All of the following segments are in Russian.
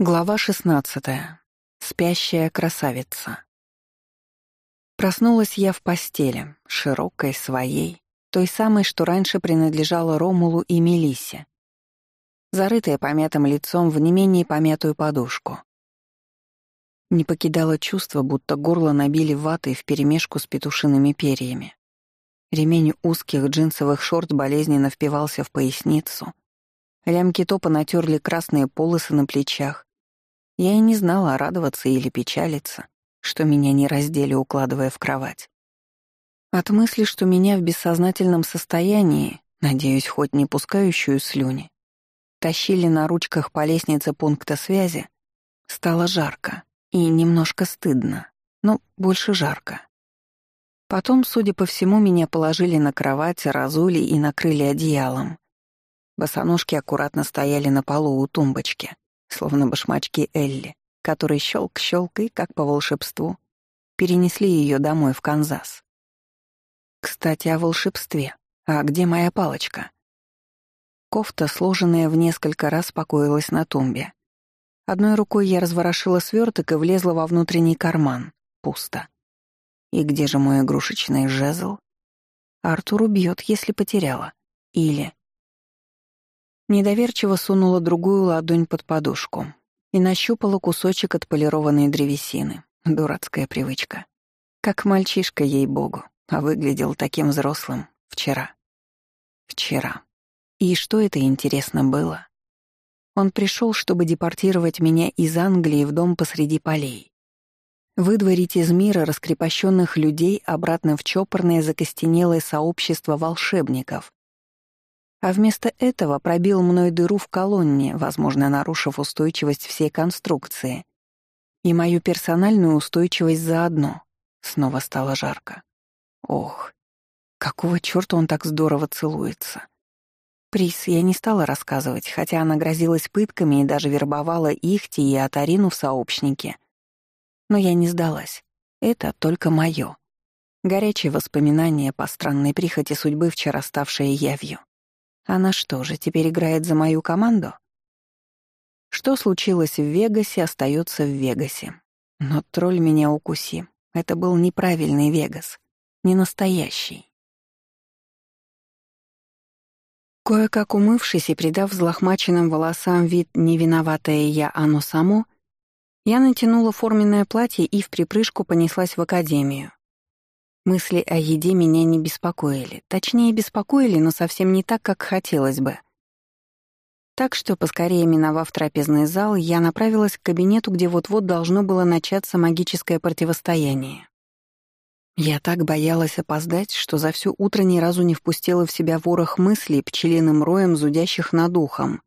Глава 16. Спящая красавица. Проснулась я в постели, широкой, своей, той самой, что раньше принадлежала Ромулу и Мелиссе, зарытая помятым лицом в не менее помятую подушку. Не покидало чувство, будто горло набили ватой вперемешку с петушиными перьями. Ремень узких джинсовых шорт болезненно впивался в поясницу. Лямки топа натерли красные полосы на плечах, я и не знала, радоваться или печалиться, что меня не раздели, укладывая в кровать. От мысли, что меня в бессознательном состоянии, надеюсь, хоть не пускающую слюни, тащили на ручках по лестнице пункта связи, стало жарко и немножко стыдно, но больше жарко. Потом, судя по всему, меня положили на кровать, разули и накрыли одеялом. Босоножки аккуратно стояли на полу у тумбочки словно башмачки Элли, которые щелк-щелк и, как по волшебству, перенесли ее домой в Канзас. Кстати, о волшебстве. А где моя палочка? Кофта, сложенная в несколько раз, покоилась на тумбе. Одной рукой я разворошила сверток и влезла во внутренний карман. Пусто. И где же мой игрушечный жезл? Артур убьет, если потеряла. Или Недоверчиво сунула другую ладонь под подушку и нащупала кусочек отполированной древесины. Дурацкая привычка. Как мальчишка, ей-богу, а выглядел таким взрослым вчера. Вчера. И что это, интересно, было? Он пришел, чтобы депортировать меня из Англии в дом посреди полей. Выдворить из мира раскрепощенных людей обратно в чопорное закостенелое сообщество волшебников, а вместо этого пробил мной дыру в колонне, возможно, нарушив устойчивость всей конструкции. И мою персональную устойчивость заодно. Снова стало жарко. Ох, какого чёрта он так здорово целуется. Прис я не стала рассказывать, хотя она грозилась пытками и даже вербовала Ихти и Атарину в сообщнике. Но я не сдалась. Это только моё. Горячие воспоминания по странной прихоти судьбы, вчера ставшие явью. Она что же, теперь играет за мою команду? Что случилось в Вегасе, остается в Вегасе. Но тролль меня укуси. Это был неправильный Вегас, не настоящий. Кое-как умывшись и придав взлохмаченным волосам вид «невиноватая я, оно само», я натянула форменное платье и в припрыжку понеслась в академию. Мысли о еде меня не беспокоили. Точнее, беспокоили, но совсем не так, как хотелось бы. Так что, поскорее миновав трапезный зал, я направилась к кабинету, где вот-вот должно было начаться магическое противостояние. Я так боялась опоздать, что за все утро ни разу не впустила в себя ворох мыслей пчелиным роем, зудящих над ухом.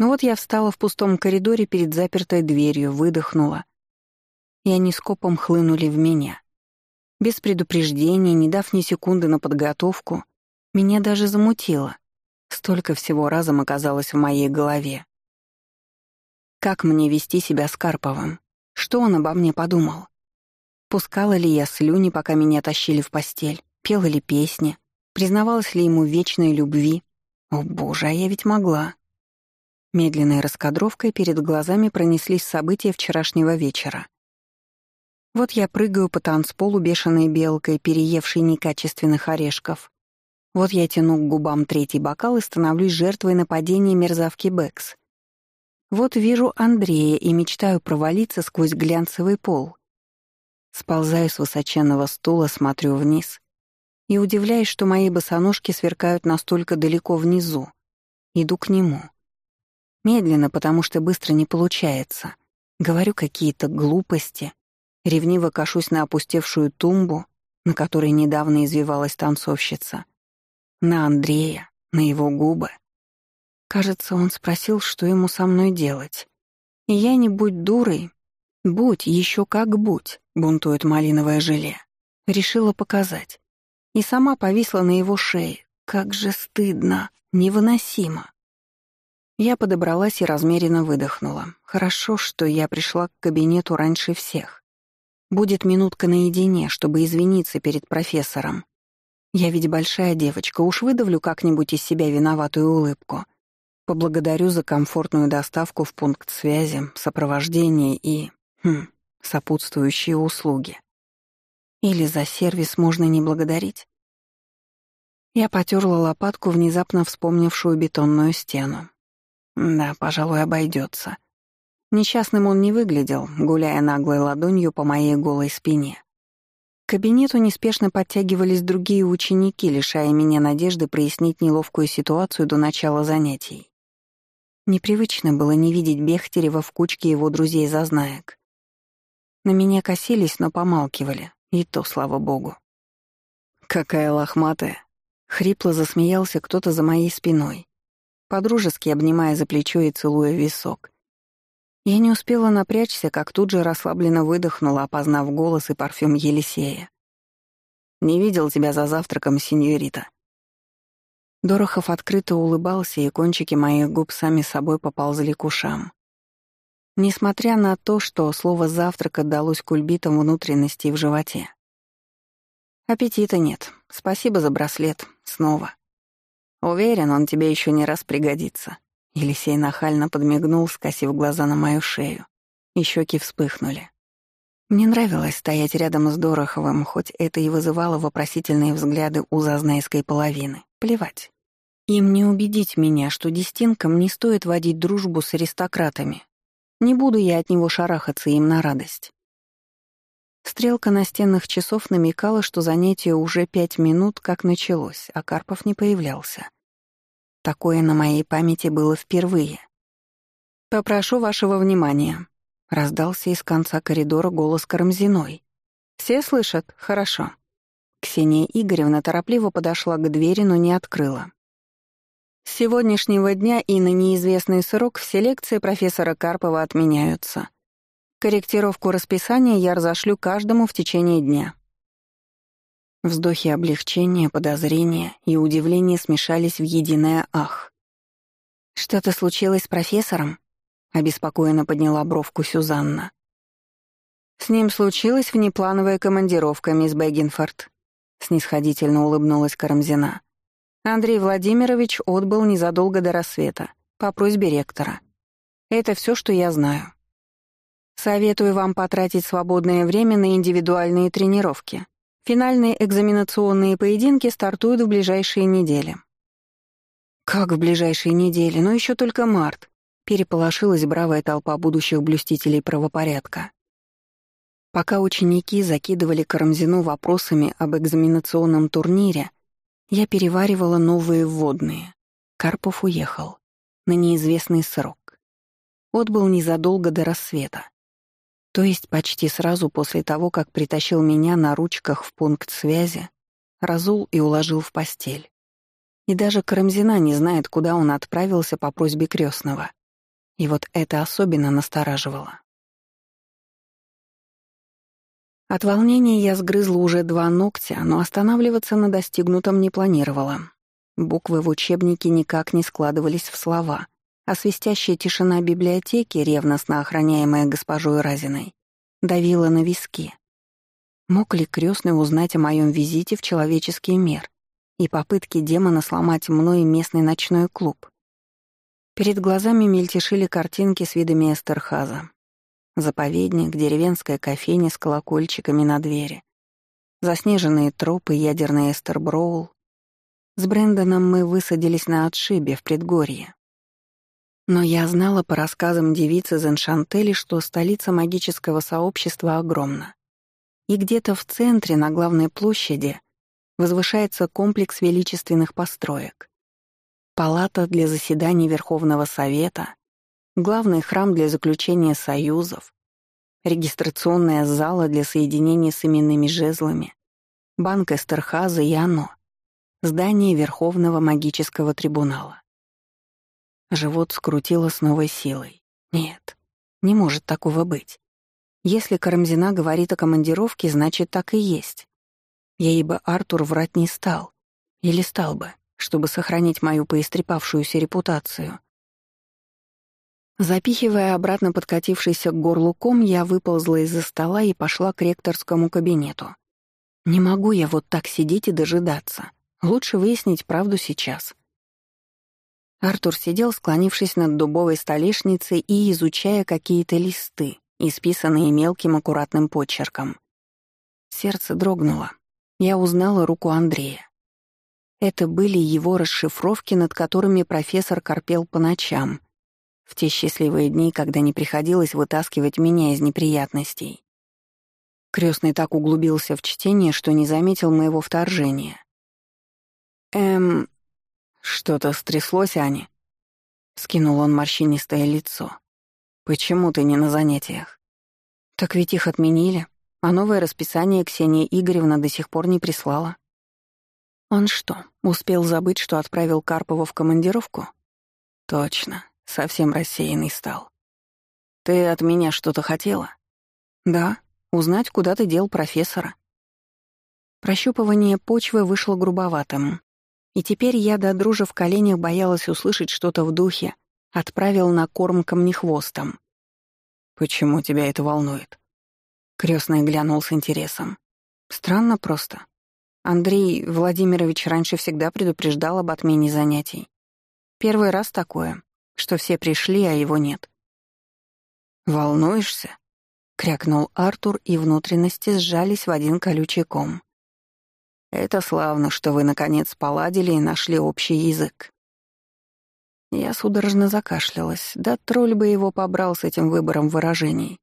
Но вот я встала в пустом коридоре перед запертой дверью, выдохнула. И они скопом хлынули в меня. Без предупреждения, не дав ни секунды на подготовку, меня даже замутило. Столько всего разом оказалось в моей голове. Как мне вести себя с Карповым? Что он обо мне подумал? Пускала ли я слюни, пока меня тащили в постель? Пела ли песни? Признавалась ли ему вечной любви? О боже, а я ведь могла. Медленной раскадровкой перед глазами пронеслись события вчерашнего вечера. Вот я прыгаю по танцполу бешеной белкой, переевшей некачественных орешков. Вот я тяну к губам третий бокал и становлюсь жертвой нападения мерзавки Бэкс. Вот вижу Андрея и мечтаю провалиться сквозь глянцевый пол. Сползаю с высоченного стула, смотрю вниз и удивляюсь, что мои босоножки сверкают настолько далеко внизу. Иду к нему. Медленно, потому что быстро не получается. Говорю какие-то глупости, Ревниво кашусь на опустевшую тумбу, на которой недавно извивалась танцовщица. На Андрея, на его губы. Кажется, он спросил, что ему со мной делать. И я не будь дурой. Будь, еще как будь, бунтует малиновое желе. Решила показать. И сама повисла на его шее. Как же стыдно, невыносимо. Я подобралась и размеренно выдохнула. Хорошо, что я пришла к кабинету раньше всех. Будет минутка наедине, чтобы извиниться перед профессором. Я ведь большая девочка, уж выдавлю как-нибудь из себя виноватую улыбку. Поблагодарю за комфортную доставку в пункт связи, сопровождение и... Хм, сопутствующие услуги. Или за сервис можно не благодарить? Я потерла лопатку, внезапно вспомнившую бетонную стену. Да, пожалуй, обойдется. Несчастным он не выглядел, гуляя наглой ладонью по моей голой спине. К кабинету неспешно подтягивались другие ученики, лишая меня надежды прояснить неловкую ситуацию до начала занятий. Непривычно было не видеть Бехтерева в кучке его друзей-зазнаек. На меня косились, но помалкивали, и то, слава богу. «Какая лохматая!» — хрипло засмеялся кто-то за моей спиной, подружески обнимая за плечо и целуя висок. Я не успела напрячься, как тут же расслабленно выдохнула, опознав голос и парфюм Елисея. «Не видел тебя за завтраком, сеньорита». Дорохов открыто улыбался, и кончики моих губ сами собой поползли к ушам. Несмотря на то, что слово «завтрак» отдалось кульбитам внутренностей в животе. «Аппетита нет. Спасибо за браслет. Снова. Уверен, он тебе еще не раз пригодится». Елисей нахально подмигнул, скосив глаза на мою шею, и щеки вспыхнули. Мне нравилось стоять рядом с Дороховым, хоть это и вызывало вопросительные взгляды у зазнайской половины. Плевать. Им не убедить меня, что дестинкам не стоит водить дружбу с аристократами. Не буду я от него шарахаться им на радость. Стрелка настенных часов намекала, что занятие уже пять минут как началось, а Карпов не появлялся. Такое на моей памяти было впервые. «Попрошу вашего внимания», — раздался из конца коридора голос Карамзиной. «Все слышат? Хорошо». Ксения Игоревна торопливо подошла к двери, но не открыла. С сегодняшнего дня и на неизвестный срок все лекции профессора Карпова отменяются. Корректировку расписания я разошлю каждому в течение дня. Вздохи облегчения, подозрения и удивления смешались в единое «ах». «Что-то случилось с профессором?» — обеспокоенно подняла бровку Сюзанна. «С ним случилась внеплановая командировка, мисс Бэггинфорд», — снисходительно улыбнулась Карамзина. «Андрей Владимирович отбыл незадолго до рассвета, по просьбе ректора. Это все, что я знаю. Советую вам потратить свободное время на индивидуальные тренировки. Финальные экзаменационные поединки стартуют в ближайшие недели. Как в ближайшие недели? Ну еще только март. Переполошилась бравая толпа будущих блюстителей правопорядка. Пока ученики закидывали Карамзину вопросами об экзаменационном турнире, я переваривала новые вводные. Карпов уехал. На неизвестный срок. Отбыл незадолго до рассвета. То есть почти сразу после того, как притащил меня на ручках в пункт связи, разул и уложил в постель. И даже Карамзина не знает, куда он отправился по просьбе крестного. И вот это особенно настораживало. От волнения я сгрызла уже два ногтя, но останавливаться на достигнутом не планировала. Буквы в учебнике никак не складывались в слова, а свистящая тишина библиотеки, ревностно охраняемая госпожой Разиной, давила на виски. Мог ли крестный узнать о моем визите в человеческий мир и попытке демона сломать мной местный ночной клуб? Перед глазами мельтешили картинки с видами Эстерхаза. Заповедник, деревенская кофейня с колокольчиками на двери, заснеженные тропы, ядерный Эстерброул. С Брэндоном мы высадились на отшибе в предгорье, но я знала по рассказам девицы из Эншантели, что столица магического сообщества огромна. И где-то в центре, на главной площади, возвышается комплекс величественных построек. Палата для заседаний Верховного Совета, главный храм для заключения союзов, регистрационная зала для соединения с именными жезлами, банк Эстерхаза и оно, здание Верховного магического трибунала. Живот скрутило с новой силой. Нет, не может такого быть. Если Карамзина говорит о командировке, значит, так и есть. Ей бы Артур врать не стал. Или стал бы, чтобы сохранить мою поистрепавшуюся репутацию. Запихивая обратно подкатившийся к горлу ком, я выползла из-за стола и пошла к ректорскому кабинету. Не могу я вот так сидеть и дожидаться. Лучше выяснить правду сейчас. Артур сидел, склонившись над дубовой столешницей и изучая какие-то листы, исписанные мелким аккуратным почерком. Сердце дрогнуло. Я узнала руку Андрея. Это были его расшифровки, над которыми профессор корпел по ночам, в те счастливые дни, когда не приходилось вытаскивать меня из неприятностей. Крестный так углубился в чтение, что не заметил моего вторжения. «Эм... Что-то стряслось, Ани?» Скинул он морщинистое лицо. «Почему ты не на занятиях?» «Так ведь их отменили, а новое расписание Ксения Игоревна до сих пор не прислала». Он что, успел забыть, что отправил Карпова в командировку? Точно, совсем рассеянный стал. Ты от меня что-то хотела? Да, узнать, куда ты дел профессора. Прощупывание почвы вышло грубоватым. И теперь я до дружи в коленях боялась услышать что-то в духе «отправил на корм камнехвостом». «Почему тебя это волнует?» Крестный глянул с интересом. «Странно просто. Андрей Владимирович раньше всегда предупреждал об отмене занятий. Первый раз такое, что все пришли, а его нет. «Волнуешься?» — крякнул Артур, и внутренности сжались в один колючий ком. «Это славно, что вы, наконец, поладили и нашли общий язык». Я судорожно закашлялась, да тролль бы его побрал с этим выбором выражений.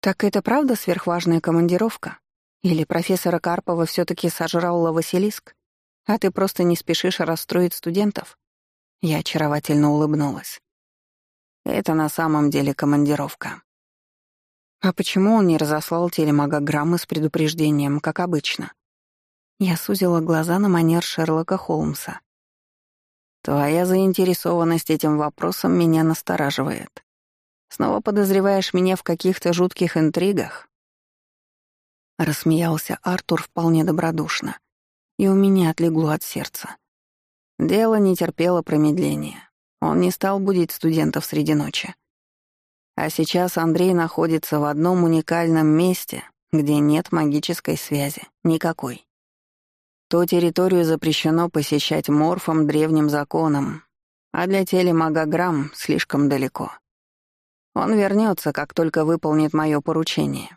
«Так это правда сверхважная командировка?» Или профессора Карпова все таки сожрал Василиск, а ты просто не спешишь расстроить студентов? Я очаровательно улыбнулась. Это на самом деле командировка. А почему он не разослал телемагограммы с предупреждением, как обычно? Я сузила глаза на манер Шерлока Холмса. Твоя заинтересованность этим вопросом меня настораживает. Снова подозреваешь меня в каких-то жутких интригах? Рассмеялся Артур вполне добродушно. И у меня отлегло от сердца. Дело не терпело промедления. Он не стал будить студентов среди ночи. А сейчас Андрей находится в одном уникальном месте, где нет магической связи. Никакой. Ту территорию запрещено посещать морфом древним законом, а для телемагограмм слишком далеко. Он вернется, как только выполнит мое поручение.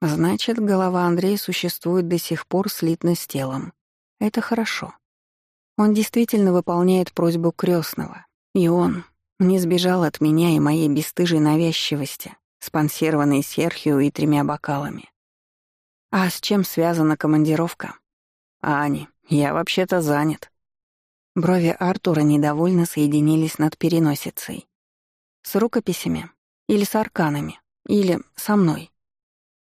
Значит, голова Андрея существует до сих пор слитно с телом. Это хорошо. Он действительно выполняет просьбу крестного, и он не сбежал от меня и моей бесстыжей навязчивости, спонсированной Серхио и тремя бокалами. А с чем связана командировка? Ани, я вообще-то занят. Брови Артура недовольно соединились над переносицей. С рукописями? Или с арканами? Или со мной?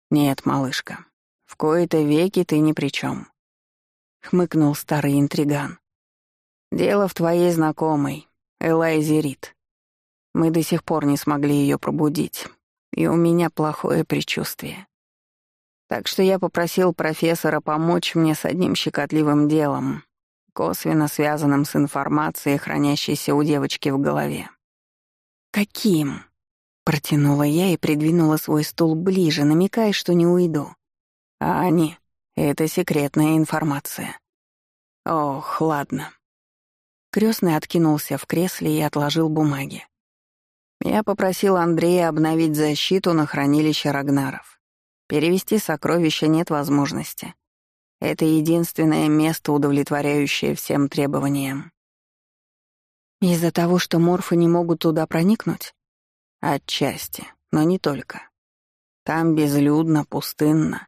«Нет, малышка, в кои-то веки ты ни при чем», — хмыкнул старый интриган. «Дело в твоей знакомой, Элайзе Рид. Мы до сих пор не смогли ее пробудить, и у меня плохое предчувствие. Так что я попросил профессора помочь мне с одним щекотливым делом, косвенно связанным с информацией, хранящейся у девочки в голове. «Каким?» Протянула я и придвинула свой стул ближе, намекая, что не уйду. А они — это секретная информация. Ох, ладно. Крестный откинулся в кресле и отложил бумаги. Я попросил Андрея обновить защиту на хранилище Рагнаров. Перевести сокровища нет возможности. Это единственное место, удовлетворяющее всем требованиям. Из-за того, что морфы не могут туда проникнуть? Отчасти, но не только. Там безлюдно, пустынно.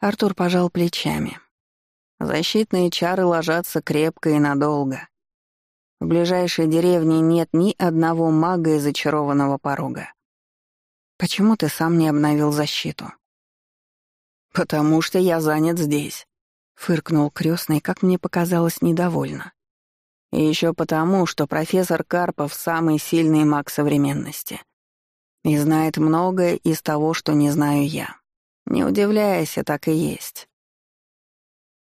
Артур пожал плечами. Защитные чары ложатся крепко и надолго. В ближайшей деревне нет ни одного мага из зачарованного порога. Почему ты сам не обновил защиту? Потому что я занят здесь, фыркнул крестный, как мне показалось, недовольно. И еще потому, что профессор Карпов — самый сильный маг современности. И знает многое из того, что не знаю я. Не удивляйся, так и есть.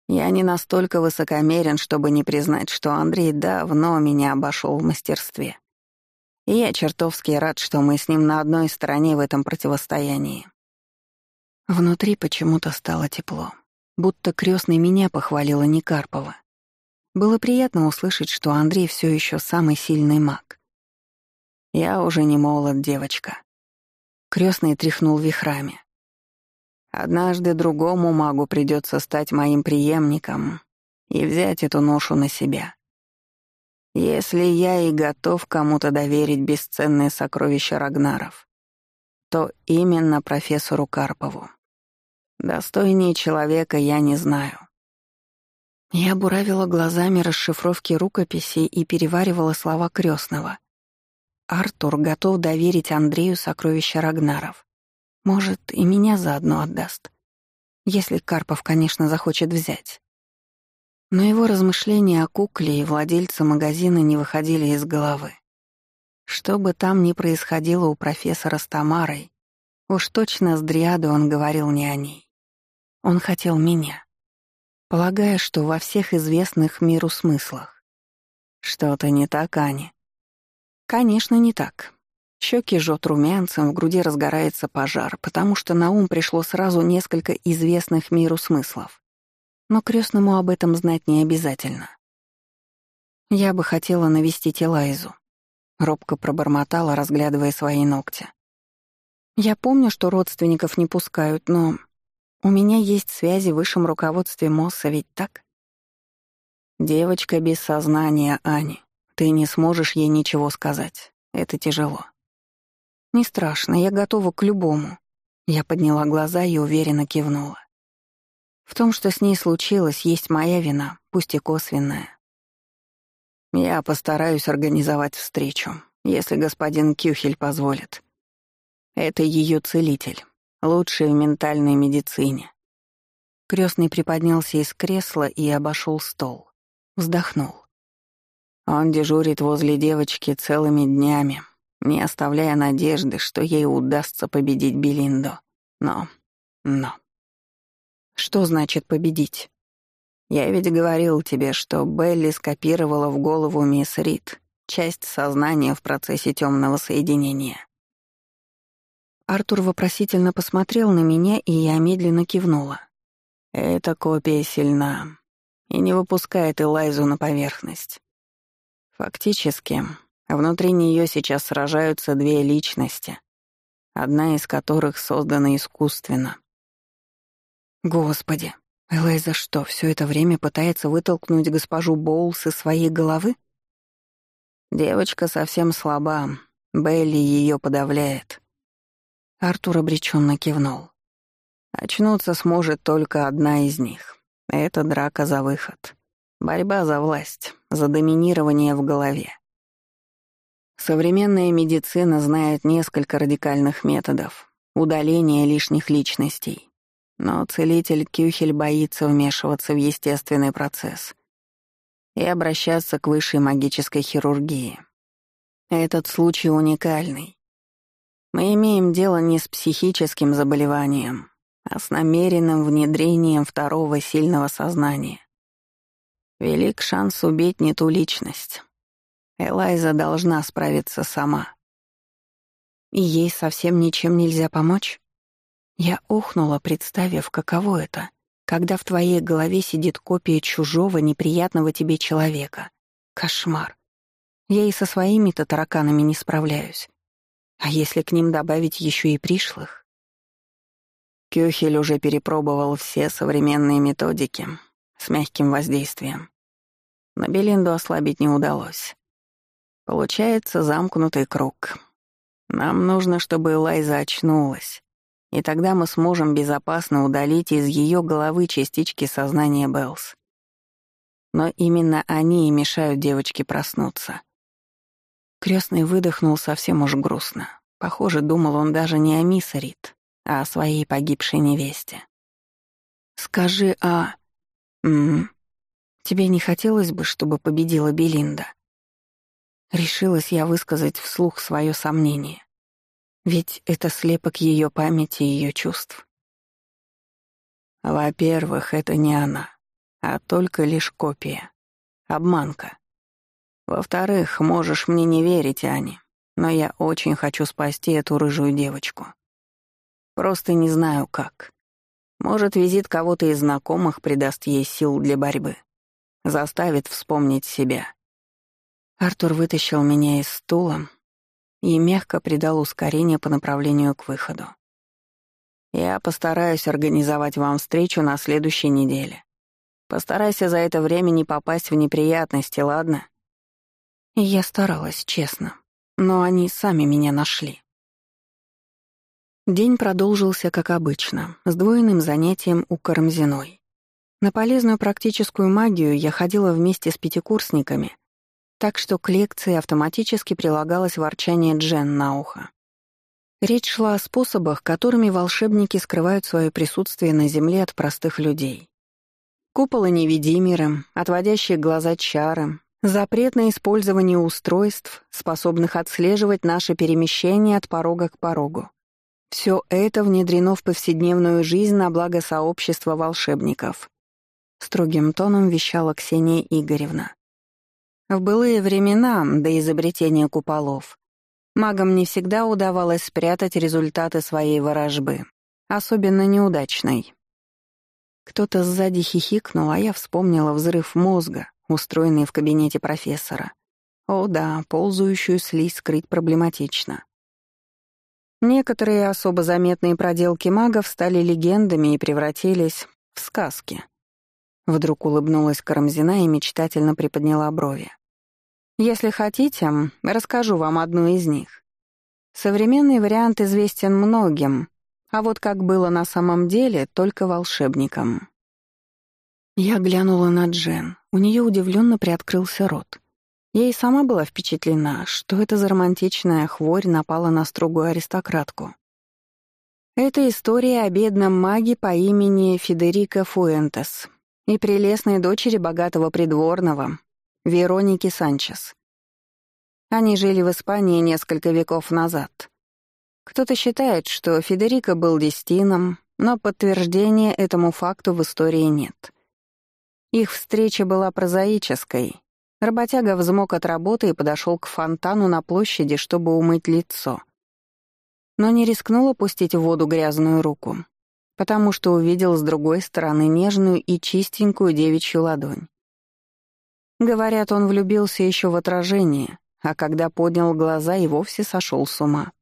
Я не настолько высокомерен, чтобы не признать, что Андрей давно меня обошел в мастерстве. И я чертовски рад, что мы с ним на одной стороне в этом противостоянии. Внутри почему-то стало тепло, будто крестный меня похвалила не Карпова. Было приятно услышать, что Андрей все еще самый сильный маг. «Я уже не молод, девочка». Крестный тряхнул вихрами. «Однажды другому магу придется стать моим преемником и взять эту ношу на себя. Если я и готов кому-то доверить бесценные сокровища Рагнаров, то именно профессору Карпову. Достойнее человека я не знаю. Я буравила глазами расшифровки рукописей и переваривала слова крестного. Артур готов доверить Андрею сокровища Рагнаров. Может, и меня заодно отдаст. Если Карпов, конечно, захочет взять. Но его размышления о кукле и владельце магазина не выходили из головы. Что бы там ни происходило у профессора с Тамарой, уж точно с Дриадой он говорил не о ней. Он хотел меня полагая, что во всех известных миру смыслах. Что-то не так, Аня? Конечно, не так. Щеки жжет румянцем, в груди разгорается пожар, потому что на ум пришло сразу несколько известных миру смыслов. Но крестному об этом знать не обязательно. Я бы хотела навестить Элайзу. Робко пробормотала, разглядывая свои ногти. Я помню, что родственников не пускают, но у меня есть связи в высшем руководстве МОСа, ведь так? Девочка без сознания, Ани. Ты не сможешь ей ничего сказать. Это тяжело. Не страшно, я готова к любому. Я подняла глаза и уверенно кивнула. В том, что с ней случилось, есть моя вина, пусть и косвенная. Я постараюсь организовать встречу, если господин Кюхель позволит. Это ее целитель лучший в ментальной медицине. Крестный приподнялся из кресла и обошел стол. Вздохнул. Он дежурит возле девочки целыми днями, не оставляя надежды, что ей удастся победить Белиндо. Но... но... Что значит победить? Я ведь говорил тебе, что Белли скопировала в голову мисс Рид часть сознания в процессе темного соединения. Артур вопросительно посмотрел на меня, и я медленно кивнула. Эта копия сильна и не выпускает Элайзу на поверхность. Фактически, внутри нее сейчас сражаются две личности, одна из которых создана искусственно. Господи, Элайза что, все это время пытается вытолкнуть госпожу Боулс из своей головы? Девочка совсем слаба, Белли ее подавляет. Артур обреченно кивнул. Очнуться сможет только одна из них. Это драка за выход. Борьба за власть, за доминирование в голове. Современная медицина знает несколько радикальных методов удаления лишних личностей. Но целитель Кюхель боится вмешиваться в естественный процесс и обращаться к высшей магической хирургии. Этот случай уникальный, мы имеем дело не с психическим заболеванием, а с намеренным внедрением второго сильного сознания. Велик шанс убить не ту личность. Элайза должна справиться сама. И ей совсем ничем нельзя помочь? Я ухнула, представив, каково это, когда в твоей голове сидит копия чужого, неприятного тебе человека. Кошмар. Я и со своими-то тараканами не справляюсь. А если к ним добавить еще и пришлых? Кюхель уже перепробовал все современные методики с мягким воздействием. Но Белинду ослабить не удалось. Получается замкнутый круг. Нам нужно, чтобы Лайза очнулась, и тогда мы сможем безопасно удалить из ее головы частички сознания Беллс. Но именно они и мешают девочке проснуться. Крестный выдохнул совсем уж грустно. Похоже, думал он даже не о мисс Рид, а о своей погибшей невесте. «Скажи, а... М -м, тебе не хотелось бы, чтобы победила Белинда?» Решилась я высказать вслух свое сомнение. Ведь это слепок ее памяти и ее чувств. Во-первых, это не она, а только лишь копия. Обманка. Во-вторых, можешь мне не верить, Ани, но я очень хочу спасти эту рыжую девочку. Просто не знаю как. Может, визит кого-то из знакомых придаст ей сил для борьбы. заставит вспомнить себя. Артур вытащил меня из стула и мягко придал ускорение по направлению к выходу. Я постараюсь организовать вам встречу на следующей неделе. Постарайся за это время не попасть в неприятности, ладно? я старалась, честно. Но они сами меня нашли. День продолжился как обычно, с двойным занятием у Карамзиной. На полезную практическую магию я ходила вместе с пятикурсниками, так что к лекции автоматически прилагалось ворчание Джен на ухо. Речь шла о способах, которыми волшебники скрывают свое присутствие на Земле от простых людей. Куполы невидимеры, отводящие глаза чары, запрет на использование устройств, способных отслеживать наше перемещение от порога к порогу. Все это внедрено в повседневную жизнь на благо сообщества волшебников. Строгим тоном вещала Ксения Игоревна. В былые времена, до изобретения куполов, Магам не всегда удавалось спрятать результаты своей ворожбы, особенно неудачной. Кто-то сзади хихикнул, а я вспомнила взрыв мозга, устроенный в кабинете профессора. О да, ползающую слизь скрыть проблематично. Некоторые особо заметные проделки магов стали легендами и превратились в сказки. Вдруг улыбнулась Карамзина и мечтательно приподняла брови. Если хотите, расскажу вам одну из них. Современный вариант известен многим, а вот как было на самом деле, только волшебникам. Я глянула на Джен. У нее удивленно приоткрылся рот. И сама была впечатлена, что это за романтичная хворь напала на строгую аристократку. Это история о бедном маге по имени Федерико Фуэнтес и прелестной дочери богатого придворного, Вероники Санчес. Они жили в Испании несколько веков назад. Кто-то считает, что Федерико был дестином, но подтверждения этому факту в истории нет. Их встреча была прозаической. Работяга взмок от работы и подошел к фонтану на площади, чтобы умыть лицо. Но не рискнул опустить в воду грязную руку, потому что увидел с другой стороны нежную и чистенькую девичью ладонь. Говорят, он влюбился еще в отражение, а когда поднял глаза и вовсе сошел с ума.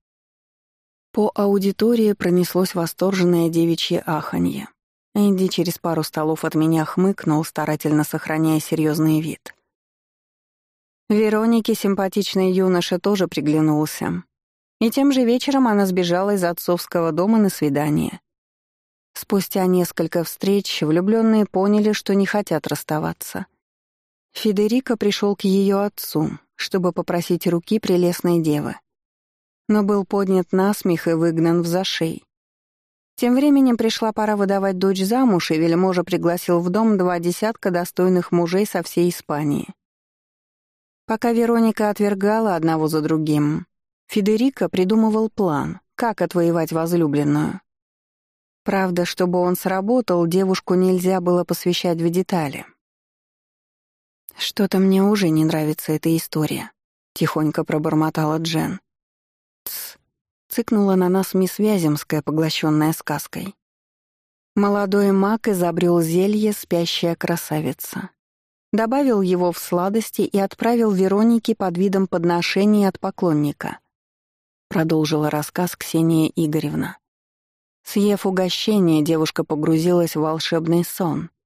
По аудитории пронеслось восторженное девичье аханье. Энди через пару столов от меня хмыкнул, старательно сохраняя серьезный вид. Веронике симпатичный юноша тоже приглянулся. И тем же вечером она сбежала из отцовского дома на свидание. Спустя несколько встреч влюбленные поняли, что не хотят расставаться. Федерико пришел к ее отцу, чтобы попросить руки прелестной девы. Но был поднят на смех и выгнан в зашей. Тем временем пришла пора выдавать дочь замуж, и вельможа пригласил в дом два десятка достойных мужей со всей Испании. Пока Вероника отвергала одного за другим, Федерико придумывал план, как отвоевать возлюбленную. Правда, чтобы он сработал, девушку нельзя было посвящать в детали. «Что-то мне уже не нравится эта история», — тихонько пробормотала Джен. «Тсс», — цыкнула на нас мисс Вяземская, поглощенная сказкой. Молодой маг изобрел зелье «Спящая красавица». Добавил его в сладости и отправил Веронике под видом подношений от поклонника. Продолжила рассказ Ксения Игоревна. Съев угощение, девушка погрузилась в волшебный сон —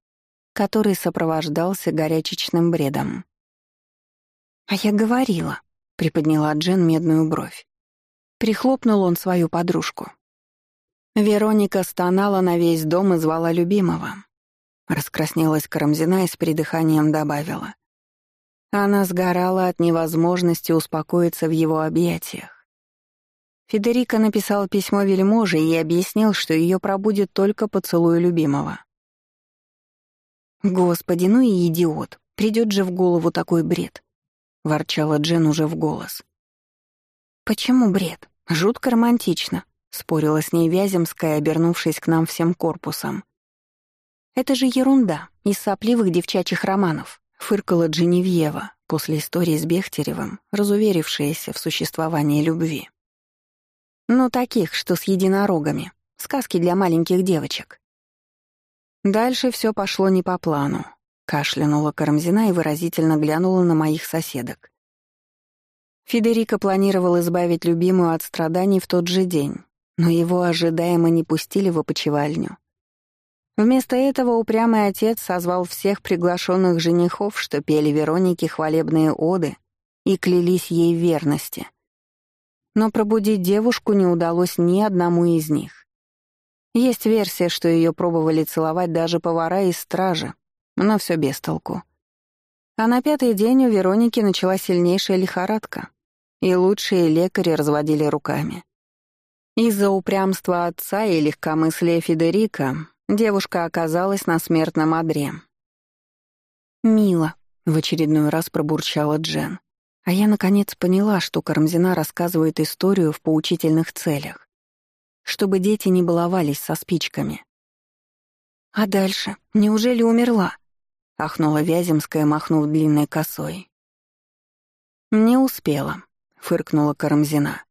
который сопровождался горячечным бредом. «А я говорила», — приподняла Джен медную бровь. Прихлопнул он свою подружку. Вероника стонала на весь дом и звала любимого. Раскраснелась Карамзина и с придыханием добавила. Она сгорала от невозможности успокоиться в его объятиях. Федерико написал письмо вельможе и объяснил, что ее пробудет только поцелуй любимого. «Господи, ну и идиот! Придет же в голову такой бред!» — ворчала Джен уже в голос. «Почему бред? Жутко романтично», — спорила с ней Вяземская, обернувшись к нам всем корпусом. «Это же ерунда из сопливых девчачьих романов», — фыркала Дженевьева после истории с Бехтеревым, разуверившаяся в существовании любви. «Ну, таких, что с единорогами. Сказки для маленьких девочек. Дальше все пошло не по плану. Кашлянула Карамзина и выразительно глянула на моих соседок. Федерико планировал избавить любимую от страданий в тот же день, но его ожидаемо не пустили в опочивальню. Вместо этого упрямый отец созвал всех приглашенных женихов, что пели Веронике хвалебные оды и клялись ей верности. Но пробудить девушку не удалось ни одному из них. Есть версия, что ее пробовали целовать даже повара из стражи, но все без толку. А на пятый день у Вероники начала сильнейшая лихорадка, и лучшие лекари разводили руками. Из-за упрямства отца и легкомыслия Федерика девушка оказалась на смертном одре. «Мило», — в очередной раз пробурчала Джен. А я, наконец, поняла, что Карамзина рассказывает историю в поучительных целях. Чтобы дети не баловались со спичками. «А дальше? Неужели умерла?» — ахнула Вяземская, махнув длинной косой. «Не успела», — фыркнула Карамзина.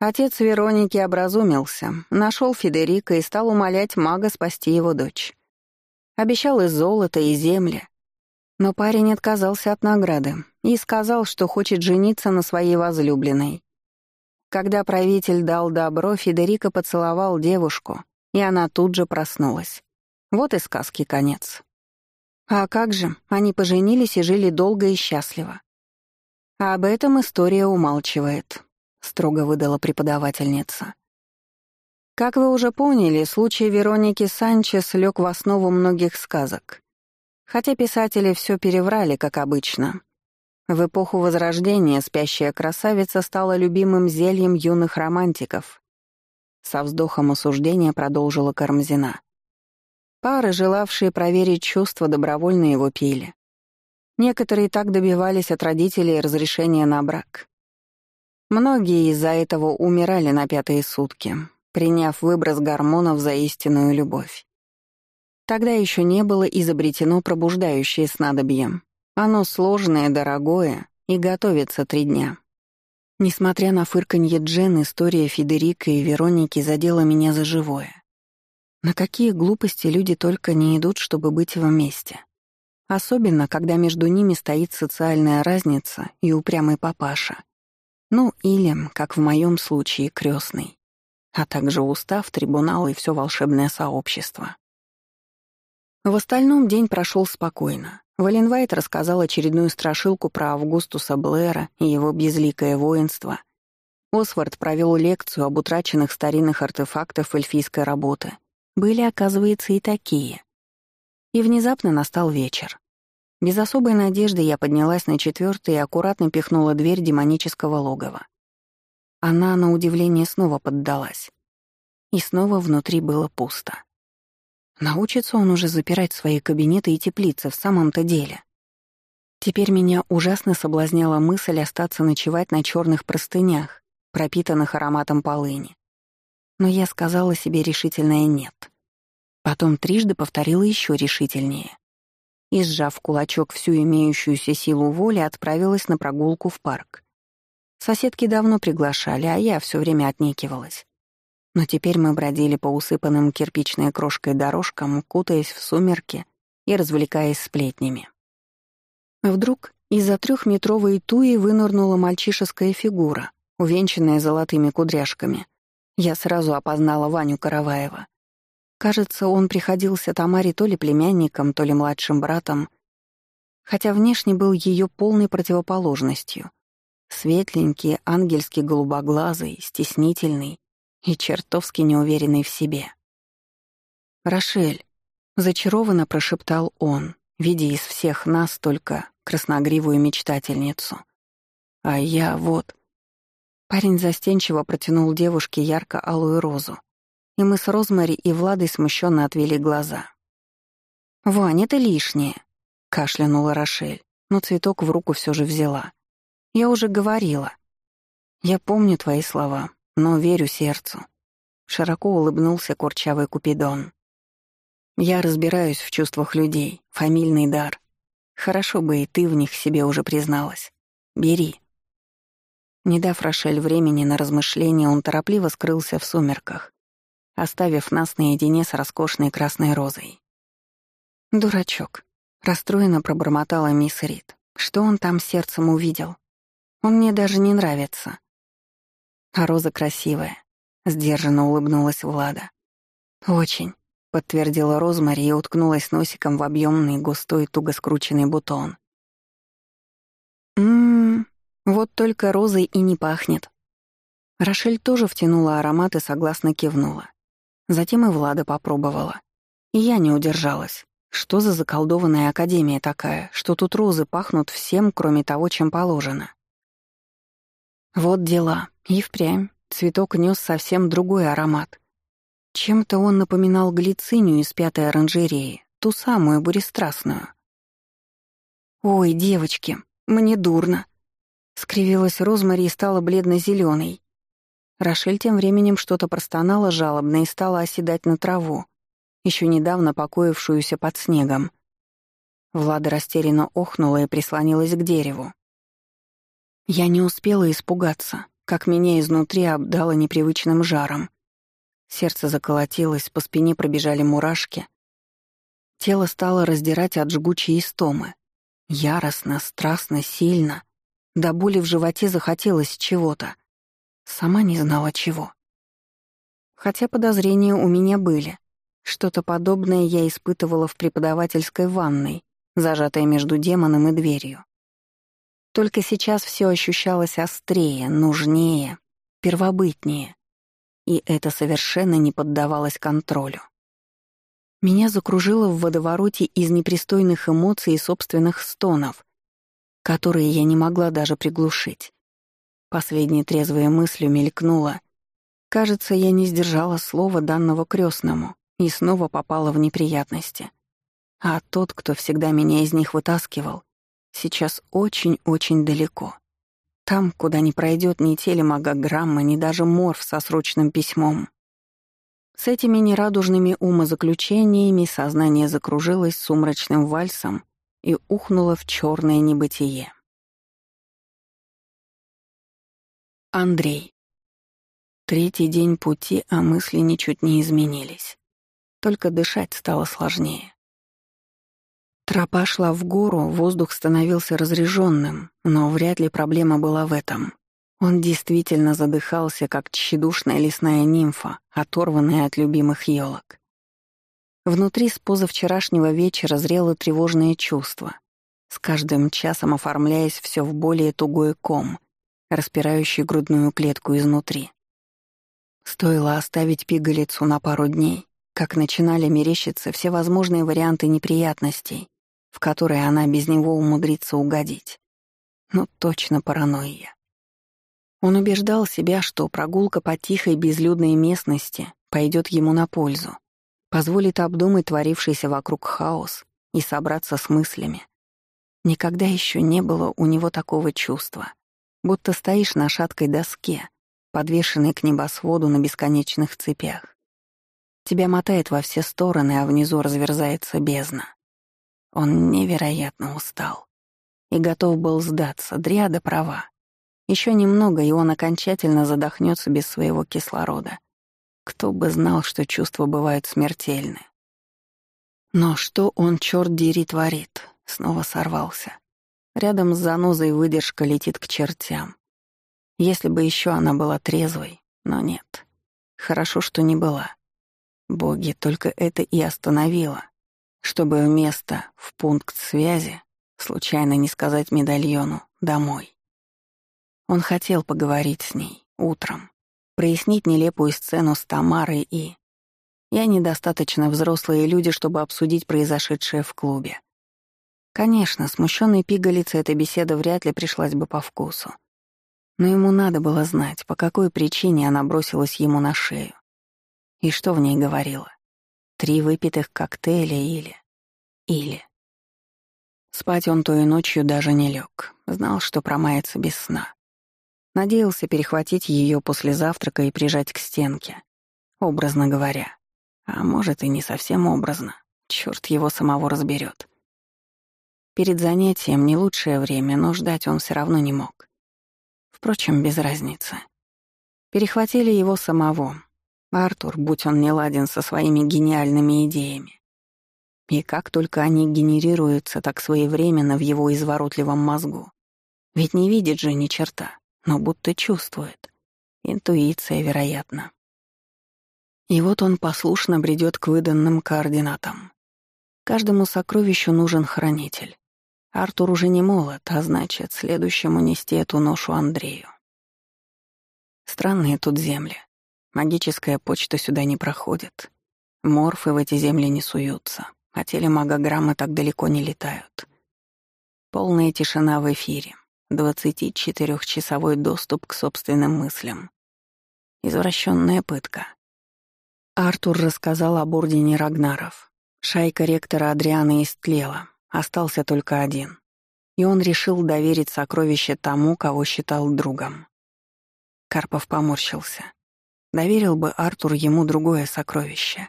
Отец Вероники образумился, нашел Федерика и стал умолять мага спасти его дочь. Обещал и золото, и земли. Но парень отказался от награды и сказал, что хочет жениться на своей возлюбленной. Когда правитель дал добро, Федерико поцеловал девушку, и она тут же проснулась. Вот и сказки конец. А как же, они поженились и жили долго и счастливо. А об этом история умалчивает строго выдала преподавательница. Как вы уже поняли, случай Вероники Санчес лег в основу многих сказок. Хотя писатели все переврали, как обычно. В эпоху Возрождения спящая красавица стала любимым зельем юных романтиков. Со вздохом осуждения продолжила Кармзина. Пары, желавшие проверить чувства, добровольно его пили. Некоторые так добивались от родителей разрешения на брак. Многие из-за этого умирали на пятые сутки, приняв выброс гормонов за истинную любовь. Тогда еще не было изобретено пробуждающее снадобье. Оно сложное, дорогое и готовится три дня. Несмотря на фырканье Джен, история Федерика и Вероники задела меня за живое. На какие глупости люди только не идут, чтобы быть вместе. Особенно, когда между ними стоит социальная разница и упрямый папаша — ну или, как в моем случае, крестный, а также устав, трибунал и все волшебное сообщество. В остальном день прошел спокойно. Валенвайт рассказал очередную страшилку про Августуса Блэра и его безликое воинство. Освард провел лекцию об утраченных старинных артефактах эльфийской работы. Были, оказывается, и такие. И внезапно настал вечер. Без особой надежды я поднялась на четвертый и аккуратно пихнула дверь демонического логова. Она, на удивление, снова поддалась. И снова внутри было пусто. Научится он уже запирать свои кабинеты и теплицы в самом-то деле. Теперь меня ужасно соблазняла мысль остаться ночевать на черных простынях, пропитанных ароматом полыни. Но я сказала себе решительное «нет». Потом трижды повторила еще решительнее и, сжав кулачок всю имеющуюся силу воли, отправилась на прогулку в парк. Соседки давно приглашали, а я все время отнекивалась. Но теперь мы бродили по усыпанным кирпичной крошкой дорожкам, кутаясь в сумерки и развлекаясь сплетнями. Вдруг из-за трехметровой туи вынырнула мальчишеская фигура, увенчанная золотыми кудряшками. Я сразу опознала Ваню Караваева. Кажется, он приходился Тамаре то ли племянником, то ли младшим братом, хотя внешне был ее полной противоположностью. Светленький, ангельски голубоглазый, стеснительный и чертовски неуверенный в себе. «Рошель», — зачарованно прошептал он, видя из всех нас только красногривую мечтательницу. «А я вот...» Парень застенчиво протянул девушке ярко-алую розу, и мы с Розмари и Владой смущенно отвели глаза. «Вань, это лишнее», — кашлянула Рошель, но цветок в руку все же взяла. «Я уже говорила. Я помню твои слова, но верю сердцу». Широко улыбнулся курчавый Купидон. «Я разбираюсь в чувствах людей, фамильный дар. Хорошо бы и ты в них себе уже призналась. Бери». Не дав Рошель времени на размышления, он торопливо скрылся в сумерках, оставив нас наедине с роскошной красной розой. «Дурачок», — Расстроенно пробормотала мисс Рид. Что он там сердцем увидел? Он мне даже не нравится. А роза красивая. Сдержанно улыбнулась Влада. Очень, подтвердила Розмари и уткнулась носиком в объемный, густой, туго скрученный бутон. Ммм, вот только розой и не пахнет. Рошель тоже втянула аромат и согласно кивнула. Затем и Влада попробовала. И я не удержалась. Что за заколдованная академия такая, что тут розы пахнут всем, кроме того, чем положено? Вот дела. И впрямь. Цветок нес совсем другой аромат. Чем-то он напоминал глицинию из пятой оранжереи, ту самую бурестрастную. «Ой, девочки, мне дурно!» Скривилась Розмари и стала бледно зеленой Рошель тем временем что-то простонала жалобно и стала оседать на траву, еще недавно покоившуюся под снегом. Влада растерянно охнула и прислонилась к дереву. Я не успела испугаться, как меня изнутри обдало непривычным жаром. Сердце заколотилось, по спине пробежали мурашки. Тело стало раздирать от жгучей истомы. Яростно, страстно, сильно. До боли в животе захотелось чего-то. Сама не знала чего. Хотя подозрения у меня были. Что-то подобное я испытывала в преподавательской ванной, зажатой между демоном и дверью. Только сейчас все ощущалось острее, нужнее, первобытнее. И это совершенно не поддавалось контролю. Меня закружило в водовороте из непристойных эмоций и собственных стонов, которые я не могла даже приглушить. Последней трезвой мыслью мелькнула. Кажется, я не сдержала слова данного крестному и снова попала в неприятности. А тот, кто всегда меня из них вытаскивал, сейчас очень-очень далеко. Там, куда не пройдет ни телемагограмма, ни даже морф со срочным письмом. С этими нерадужными умозаключениями сознание закружилось сумрачным вальсом и ухнуло в черное небытие. Андрей. Третий день пути, а мысли ничуть не изменились. Только дышать стало сложнее. Тропа шла в гору, воздух становился разреженным, но вряд ли проблема была в этом. Он действительно задыхался, как тщедушная лесная нимфа, оторванная от любимых елок. Внутри с позавчерашнего вечера зрело тревожное чувство, с каждым часом оформляясь все в более тугой ком — распирающий грудную клетку изнутри. Стоило оставить пигалицу на пару дней, как начинали мерещиться все возможные варианты неприятностей, в которые она без него умудрится угодить. Ну, точно паранойя. Он убеждал себя, что прогулка по тихой безлюдной местности пойдет ему на пользу, позволит обдумать творившийся вокруг хаос и собраться с мыслями. Никогда еще не было у него такого чувства — будто стоишь на шаткой доске, подвешенной к небосводу на бесконечных цепях. Тебя мотает во все стороны, а внизу разверзается бездна. Он невероятно устал и готов был сдаться, дриада права. Еще немного, и он окончательно задохнется без своего кислорода. Кто бы знал, что чувства бывают смертельны. Но что он, черт дери, творит? Снова сорвался. Рядом с занозой выдержка летит к чертям. Если бы еще она была трезвой, но нет. Хорошо, что не была. Боги только это и остановило, чтобы вместо «в пункт связи» случайно не сказать медальону «домой». Он хотел поговорить с ней утром, прояснить нелепую сцену с Тамарой и... Я недостаточно взрослые люди, чтобы обсудить произошедшее в клубе. Конечно, смущенной пигалице эта беседа вряд ли пришлась бы по вкусу. Но ему надо было знать, по какой причине она бросилась ему на шею. И что в ней говорила. Три выпитых коктейля или... Или... Спать он той ночью даже не лег, знал, что промается без сна. Надеялся перехватить ее после завтрака и прижать к стенке, образно говоря. А может, и не совсем образно. Черт его самого разберет. Перед занятием не лучшее время, но ждать он все равно не мог. Впрочем, без разницы. Перехватили его самого. Артур, будь он не ладен со своими гениальными идеями. И как только они генерируются так своевременно в его изворотливом мозгу. Ведь не видит же ни черта, но будто чувствует. Интуиция, вероятно. И вот он послушно бредет к выданным координатам. Каждому сокровищу нужен хранитель. Артур уже не молод, а значит, следующему нести эту ношу Андрею. Странные тут земли. Магическая почта сюда не проходит. Морфы в эти земли не суются, а телемагограммы так далеко не летают. Полная тишина в эфире, 24-часовой доступ к собственным мыслям. Извращенная пытка. Артур рассказал об ордене Рагнаров. Шайка ректора Адриана истлела, остался только один. И он решил доверить сокровище тому, кого считал другом. Карпов поморщился. Доверил бы Артур ему другое сокровище.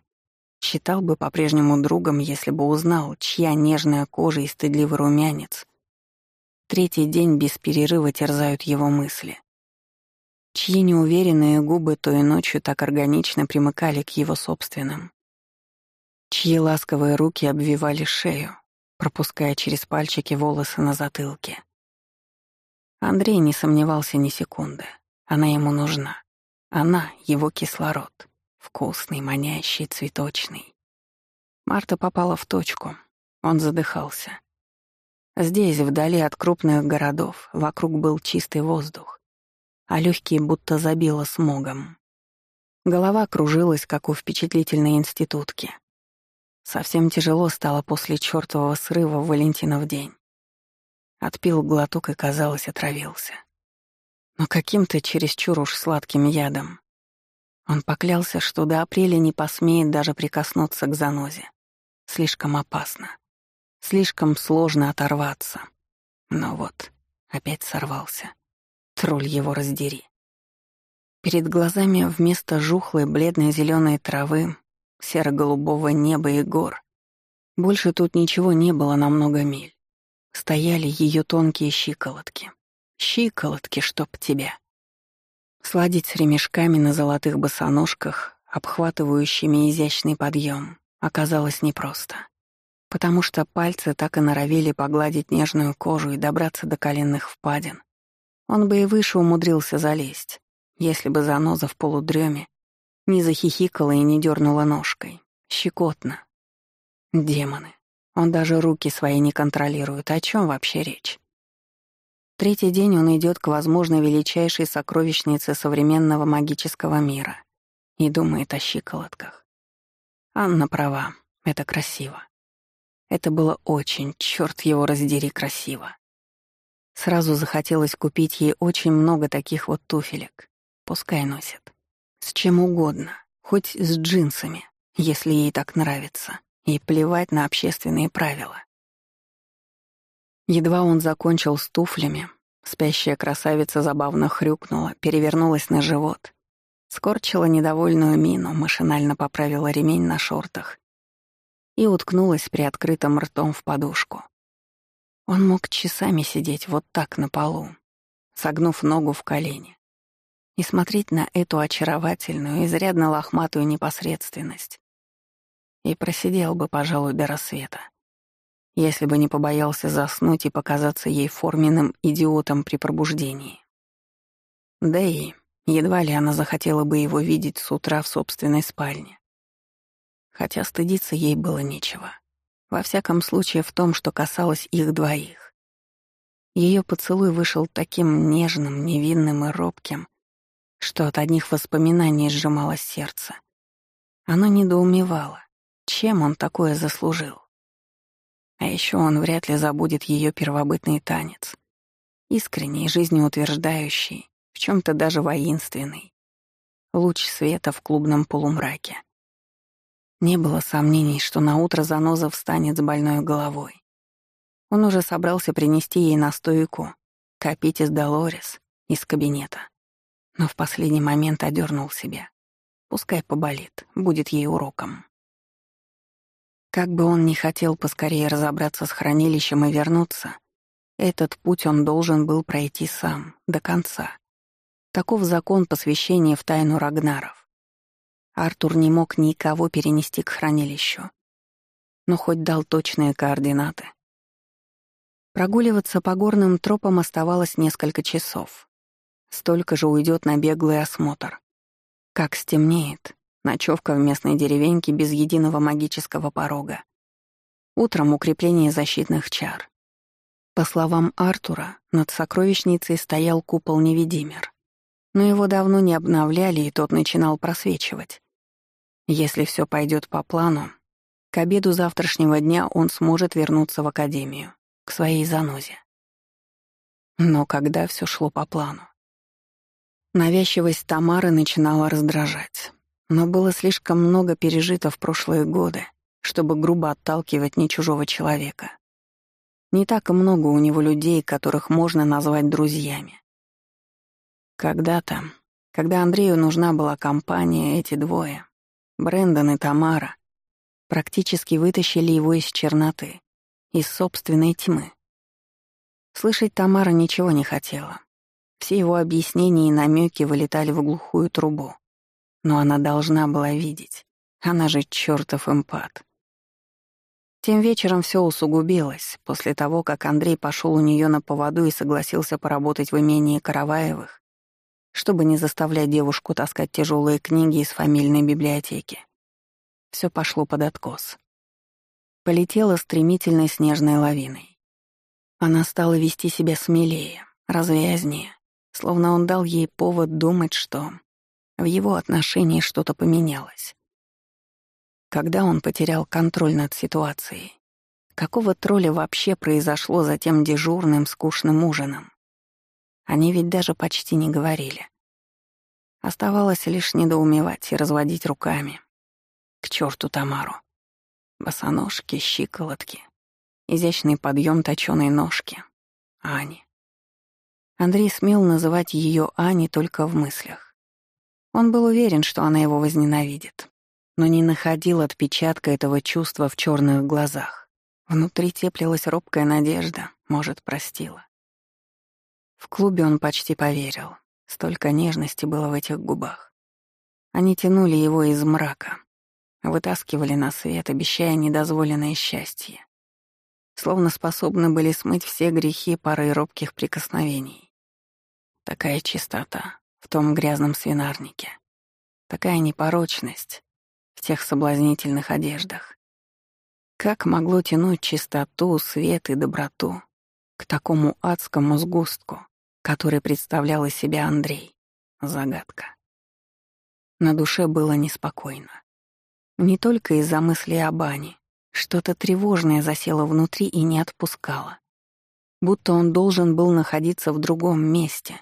Считал бы по-прежнему другом, если бы узнал, чья нежная кожа и стыдливый румянец третий день без перерыва терзают его мысли. Чьи неуверенные губы той ночью так органично примыкали к его собственным. Чьи ласковые руки обвивали шею, пропуская через пальчики волосы на затылке. Андрей не сомневался ни секунды. Она ему нужна. Она — его кислород. Вкусный, манящий, цветочный. Марта попала в точку. Он задыхался. Здесь, вдали от крупных городов, вокруг был чистый воздух, а легкие будто забило смогом. Голова кружилась, как у впечатлительной институтки. Совсем тяжело стало после чертового срыва в Валентинов день. Отпил глоток и, казалось, отравился но каким-то чересчур уж сладким ядом. Он поклялся, что до апреля не посмеет даже прикоснуться к занозе. Слишком опасно. Слишком сложно оторваться. Но вот, опять сорвался. Тролль его раздери. Перед глазами вместо жухлой бледной зеленой травы, серо-голубого неба и гор, больше тут ничего не было на много миль. Стояли ее тонкие щиколотки, Щиколотки, чтоб тебя. Сладить с ремешками на золотых босоножках, обхватывающими изящный подъем, оказалось непросто. Потому что пальцы так и норовили погладить нежную кожу и добраться до коленных впадин. Он бы и выше умудрился залезть, если бы заноза в полудреме не захихикала и не дернула ножкой. Щекотно. Демоны. Он даже руки свои не контролирует. О чем вообще речь? Третий день он идет к, возможно, величайшей сокровищнице современного магического мира и думает о щиколотках. Анна права, это красиво. Это было очень, черт его раздери, красиво. Сразу захотелось купить ей очень много таких вот туфелек. Пускай носит. С чем угодно, хоть с джинсами, если ей так нравится, и плевать на общественные правила. Едва он закончил с туфлями, спящая красавица забавно хрюкнула, перевернулась на живот, скорчила недовольную мину, машинально поправила ремень на шортах и уткнулась приоткрытым ртом в подушку. Он мог часами сидеть вот так на полу, согнув ногу в колени, и смотреть на эту очаровательную, изрядно лохматую непосредственность. И просидел бы, пожалуй, до рассвета если бы не побоялся заснуть и показаться ей форменным идиотом при пробуждении. Да и едва ли она захотела бы его видеть с утра в собственной спальне. Хотя стыдиться ей было нечего. Во всяком случае в том, что касалось их двоих. Ее поцелуй вышел таким нежным, невинным и робким, что от одних воспоминаний сжималось сердце. Оно недоумевало, чем он такое заслужил. А еще он вряд ли забудет ее первобытный танец. Искренний, жизнеутверждающий, в чем то даже воинственный. Луч света в клубном полумраке. Не было сомнений, что на утро заноза встанет с больной головой. Он уже собрался принести ей настойку, копить из Долорес, из кабинета. Но в последний момент одернул себя. Пускай поболит, будет ей уроком. Как бы он ни хотел поскорее разобраться с хранилищем и вернуться, этот путь он должен был пройти сам, до конца. Таков закон посвящения в тайну Рагнаров. Артур не мог никого перенести к хранилищу. но хоть дал точные координаты. Прогуливаться по горным тропам оставалось несколько часов. Столько же уйдет на беглый осмотр. Как стемнеет, ночевка в местной деревеньке без единого магического порога. Утром укрепление защитных чар. По словам Артура, над сокровищницей стоял купол-невидимер. Но его давно не обновляли, и тот начинал просвечивать. Если все пойдет по плану, к обеду завтрашнего дня он сможет вернуться в академию, к своей занозе. Но когда все шло по плану? Навязчивость Тамары начинала раздражать. Но было слишком много пережито в прошлые годы, чтобы грубо отталкивать не чужого человека. Не так и много у него людей, которых можно назвать друзьями. Когда-то, когда Андрею нужна была компания, эти двое, Брэндон и Тамара, практически вытащили его из черноты, из собственной тьмы. Слышать Тамара ничего не хотела. Все его объяснения и намеки вылетали в глухую трубу. Но она должна была видеть. Она же чертов эмпат. Тем вечером все усугубилось, после того, как Андрей пошел у нее на поводу и согласился поработать в имении Караваевых, чтобы не заставлять девушку таскать тяжелые книги из фамильной библиотеки. Все пошло под откос. Полетела стремительной снежной лавиной. Она стала вести себя смелее, развязнее, словно он дал ей повод думать, что в его отношении что-то поменялось. Когда он потерял контроль над ситуацией? Какого тролля вообще произошло за тем дежурным, скучным ужином? Они ведь даже почти не говорили. Оставалось лишь недоумевать и разводить руками. К черту Тамару. Босоножки, щиколотки, изящный подъем точёной ножки. Ани. Андрей смел называть ее Ани только в мыслях. Он был уверен, что она его возненавидит но не находил отпечатка этого чувства в черных глазах. Внутри теплилась робкая надежда, может, простила. В клубе он почти поверил. Столько нежности было в этих губах. Они тянули его из мрака, вытаскивали на свет, обещая недозволенное счастье. Словно способны были смыть все грехи парой робких прикосновений. Такая чистота в том грязном свинарнике. Такая непорочность, в тех соблазнительных одеждах. Как могло тянуть чистоту, свет и доброту к такому адскому сгустку, который представлял из себя Андрей? Загадка. На душе было неспокойно. Не только из-за мысли о бане. Что-то тревожное засело внутри и не отпускало. Будто он должен был находиться в другом месте,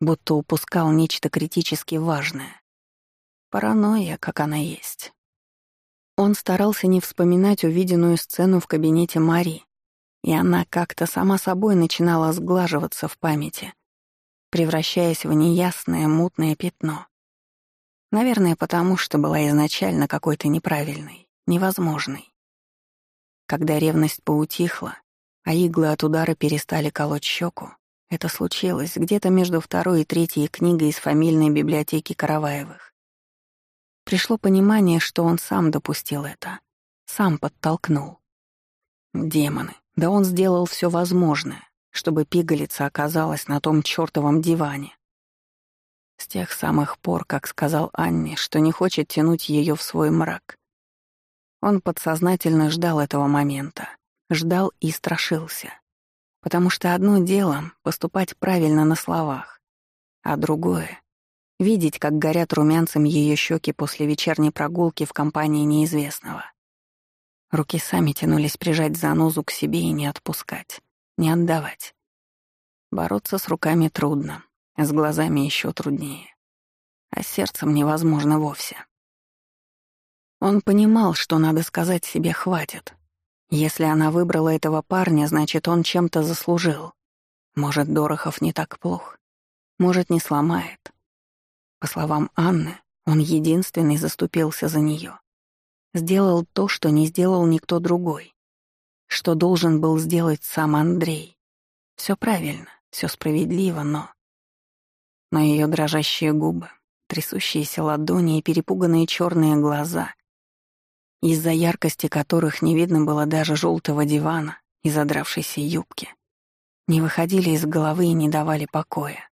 будто упускал нечто критически важное. Паранойя, как она есть. Он старался не вспоминать увиденную сцену в кабинете Мари, и она как-то сама собой начинала сглаживаться в памяти, превращаясь в неясное мутное пятно. Наверное, потому что была изначально какой-то неправильной, невозможной. Когда ревность поутихла, а иглы от удара перестали колоть щеку, это случилось где-то между второй и третьей книгой из фамильной библиотеки Караваевых. Пришло понимание, что он сам допустил это, сам подтолкнул. Демоны, да он сделал все возможное, чтобы пигалица оказалась на том чертовом диване. С тех самых пор, как сказал Анне, что не хочет тянуть ее в свой мрак, он подсознательно ждал этого момента, ждал и страшился. Потому что одно дело — поступать правильно на словах, а другое видеть, как горят румянцем ее щеки после вечерней прогулки в компании неизвестного. Руки сами тянулись прижать занозу к себе и не отпускать, не отдавать. Бороться с руками трудно, с глазами еще труднее. А с сердцем невозможно вовсе. Он понимал, что надо сказать себе «хватит». Если она выбрала этого парня, значит, он чем-то заслужил. Может, Дорохов не так плох. Может, не сломает. По словам Анны, он единственный заступился за нее. Сделал то, что не сделал никто другой. Что должен был сделать сам Андрей. Все правильно, все справедливо, но... Но ее дрожащие губы, трясущиеся ладони и перепуганные черные глаза. Из-за яркости которых не видно было даже желтого дивана и задравшейся юбки, не выходили из головы и не давали покоя.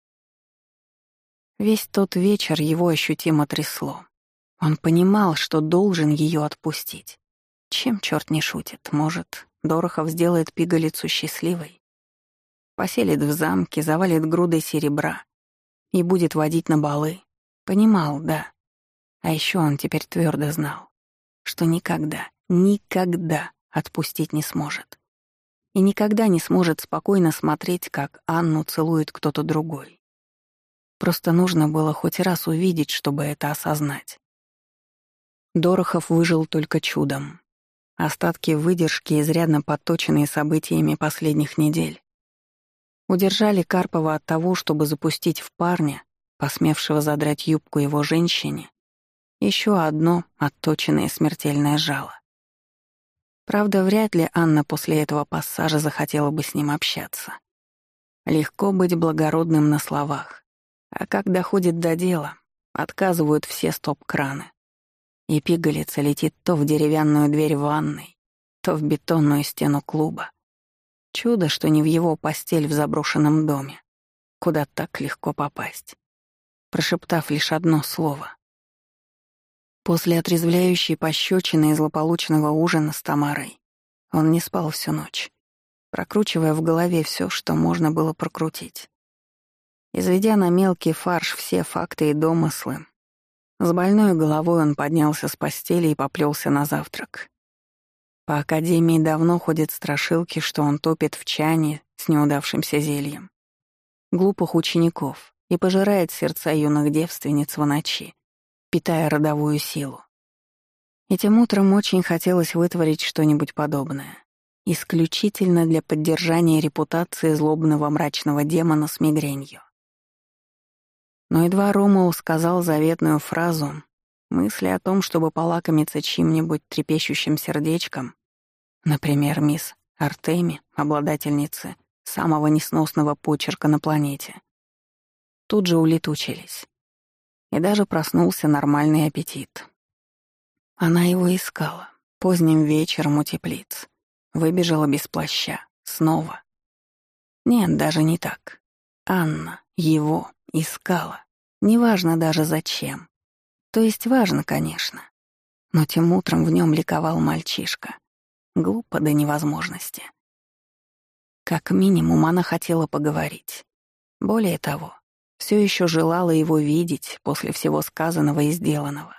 Весь тот вечер его ощутимо трясло. Он понимал, что должен ее отпустить. Чем черт не шутит? Может, Дорохов сделает пигалицу счастливой? Поселит в замке, завалит грудой серебра и будет водить на балы. Понимал, да. А еще он теперь твердо знал, что никогда, никогда отпустить не сможет. И никогда не сможет спокойно смотреть, как Анну целует кто-то другой. Просто нужно было хоть раз увидеть, чтобы это осознать. Дорохов выжил только чудом. Остатки выдержки, изрядно подточенные событиями последних недель, удержали Карпова от того, чтобы запустить в парня, посмевшего задрать юбку его женщине, еще одно отточенное смертельное жало. Правда, вряд ли Анна после этого пассажа захотела бы с ним общаться. Легко быть благородным на словах. А как доходит до дела, отказывают все стоп-краны. И пигалица летит то в деревянную дверь ванной, то в бетонную стену клуба. Чудо, что не в его постель в заброшенном доме, куда так легко попасть, прошептав лишь одно слово. После отрезвляющей пощечины и злополучного ужина с Тамарой он не спал всю ночь, прокручивая в голове все, что можно было прокрутить. Изведя на мелкий фарш все факты и домыслы, с больной головой он поднялся с постели и поплелся на завтрак. По академии давно ходят страшилки, что он топит в чане с неудавшимся зельем. Глупых учеников и пожирает сердца юных девственниц в ночи, питая родовую силу. И тем утром очень хотелось вытворить что-нибудь подобное. Исключительно для поддержания репутации злобного мрачного демона с мигренью. Но едва Ромул сказал заветную фразу, мысли о том, чтобы полакомиться чьим-нибудь трепещущим сердечком, например, мисс Артеми, обладательницы самого несносного почерка на планете, тут же улетучились. И даже проснулся нормальный аппетит. Она его искала, поздним вечером у теплиц. Выбежала без плаща. Снова. Нет, даже не так. Анна, его, Искала. Неважно даже зачем. То есть важно, конечно. Но тем утром в нем ликовал мальчишка. Глупо до невозможности. Как минимум, она хотела поговорить. Более того, все еще желала его видеть после всего сказанного и сделанного.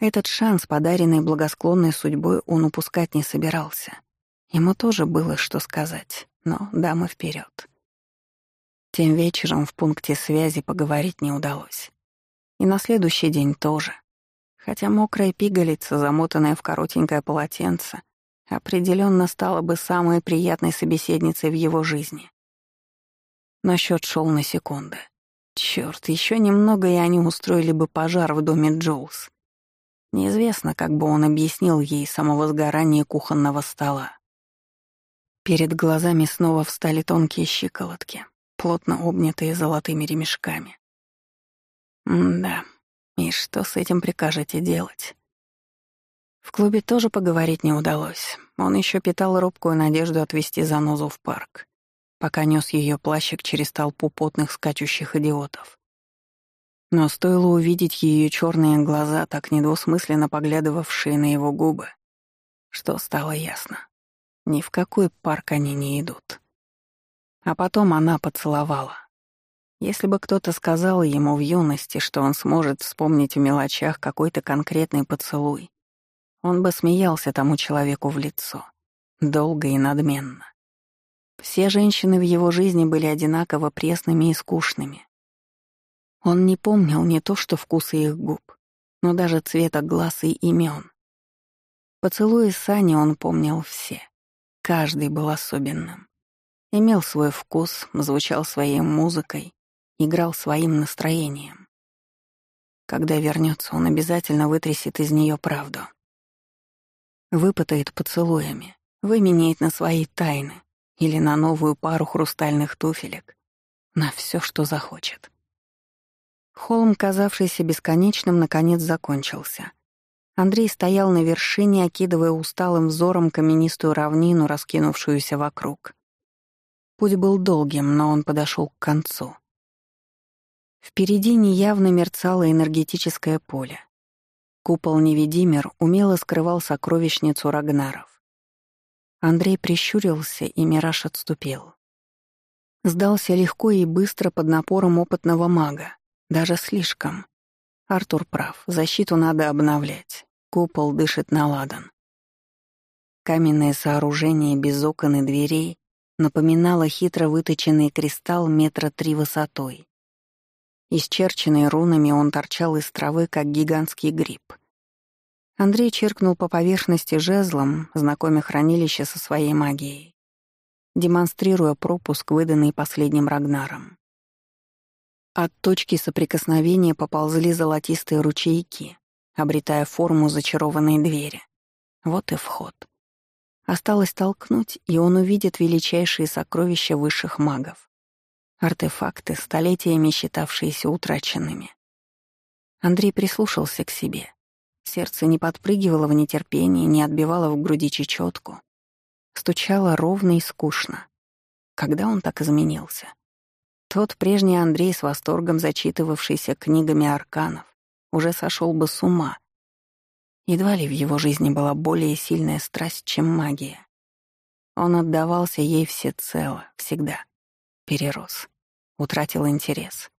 Этот шанс, подаренный благосклонной судьбой, он упускать не собирался. Ему тоже было что сказать, но дамы вперед. Тем вечером в пункте связи поговорить не удалось. И на следующий день тоже. Хотя мокрая пигалица, замотанная в коротенькое полотенце, определенно стала бы самой приятной собеседницей в его жизни. Но счет шел на секунды. Черт, еще немного, и они устроили бы пожар в доме Джоулс. Неизвестно, как бы он объяснил ей самовозгорание кухонного стола. Перед глазами снова встали тонкие щиколотки, плотно обнятые золотыми ремешками. да, и что с этим прикажете делать? В клубе тоже поговорить не удалось. Он еще питал робкую надежду отвезти занозу в парк, пока нес ее плащик через толпу потных скачущих идиотов. Но стоило увидеть ее черные глаза, так недвусмысленно поглядывавшие на его губы, что стало ясно. Ни в какой парк они не идут. А потом она поцеловала. Если бы кто-то сказал ему в юности, что он сможет вспомнить в мелочах какой-то конкретный поцелуй, он бы смеялся тому человеку в лицо. Долго и надменно. Все женщины в его жизни были одинаково пресными и скучными. Он не помнил не то что вкуса их губ, но даже цвета глаз и имен. Поцелуи Сани он помнил все. Каждый был особенным. Имел свой вкус, звучал своей музыкой, играл своим настроением. Когда вернется, он обязательно вытрясет из нее правду. Выпытает поцелуями, выменяет на свои тайны или на новую пару хрустальных туфелек, на все, что захочет. Холм, казавшийся бесконечным, наконец закончился. Андрей стоял на вершине, окидывая усталым взором каменистую равнину, раскинувшуюся вокруг. Путь был долгим, но он подошел к концу. Впереди неявно мерцало энергетическое поле. Купол-невидимер умело скрывал сокровищницу Рагнаров. Андрей прищурился, и мираж отступил. Сдался легко и быстро под напором опытного мага. Даже слишком. Артур прав, защиту надо обновлять. Купол дышит на ладан. Каменное сооружение без окон и дверей напоминало хитро выточенный кристалл метра три высотой. Исчерченный рунами он торчал из травы, как гигантский гриб. Андрей черкнул по поверхности жезлом, знакомя хранилище со своей магией, демонстрируя пропуск, выданный последним Рагнаром. От точки соприкосновения поползли золотистые ручейки, обретая форму зачарованной двери. Вот и вход. Осталось толкнуть, и он увидит величайшие сокровища высших магов. Артефакты, столетиями считавшиеся утраченными. Андрей прислушался к себе. Сердце не подпрыгивало в нетерпении, не отбивало в груди чечетку. Стучало ровно и скучно. Когда он так изменился? Тот прежний Андрей с восторгом зачитывавшийся книгами арканов, уже сошел бы с ума. Едва ли в его жизни была более сильная страсть, чем магия. Он отдавался ей всецело, всегда. Перерос. Утратил интерес.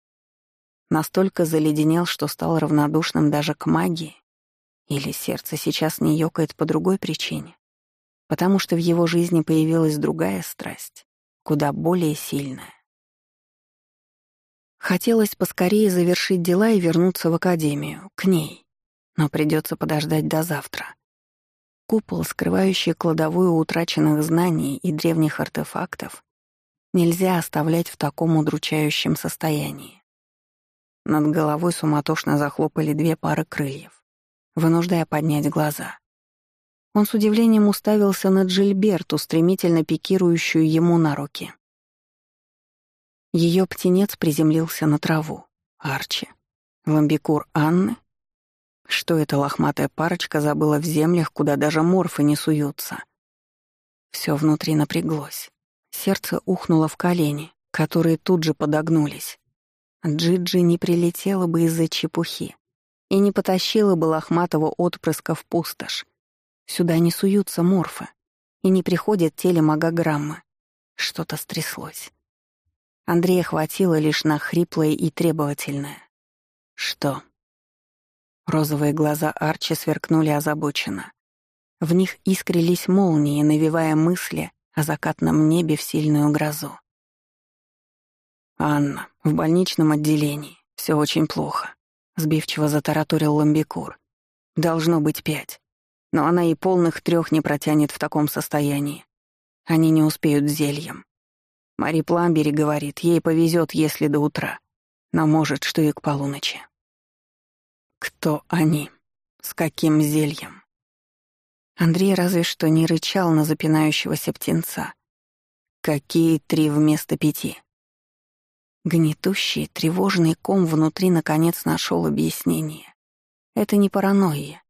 Настолько заледенел, что стал равнодушным даже к магии. Или сердце сейчас не ёкает по другой причине. Потому что в его жизни появилась другая страсть, куда более сильная. Хотелось поскорее завершить дела и вернуться в академию, к ней. Но придется подождать до завтра. Купол, скрывающий кладовую утраченных знаний и древних артефактов, нельзя оставлять в таком удручающем состоянии. Над головой суматошно захлопали две пары крыльев, вынуждая поднять глаза. Он с удивлением уставился на Джильберту, стремительно пикирующую ему на руки. Ее птенец приземлился на траву. Арчи. Ламбикур Анны? Что эта лохматая парочка забыла в землях, куда даже морфы не суются? Все внутри напряглось. Сердце ухнуло в колени, которые тут же подогнулись. Джиджи не прилетела бы из-за чепухи и не потащила бы лохматого отпрыска в пустошь. Сюда не суются морфы и не приходят телемагограммы. Что-то стряслось. Андрея хватило лишь на хриплое и требовательное. «Что?» Розовые глаза Арчи сверкнули озабоченно. В них искрились молнии, навевая мысли о закатном небе в сильную грозу. «Анна, в больничном отделении. Все очень плохо», — сбивчиво затараторил Ламбикур. «Должно быть пять. Но она и полных трех не протянет в таком состоянии. Они не успеют зельем. Мари Пламбери говорит, ей повезет, если до утра, но может, что и к полуночи. Кто они? С каким зельем? Андрей разве что не рычал на запинающегося птенца. Какие три вместо пяти? Гнетущий, тревожный ком внутри наконец нашел объяснение. Это не паранойя.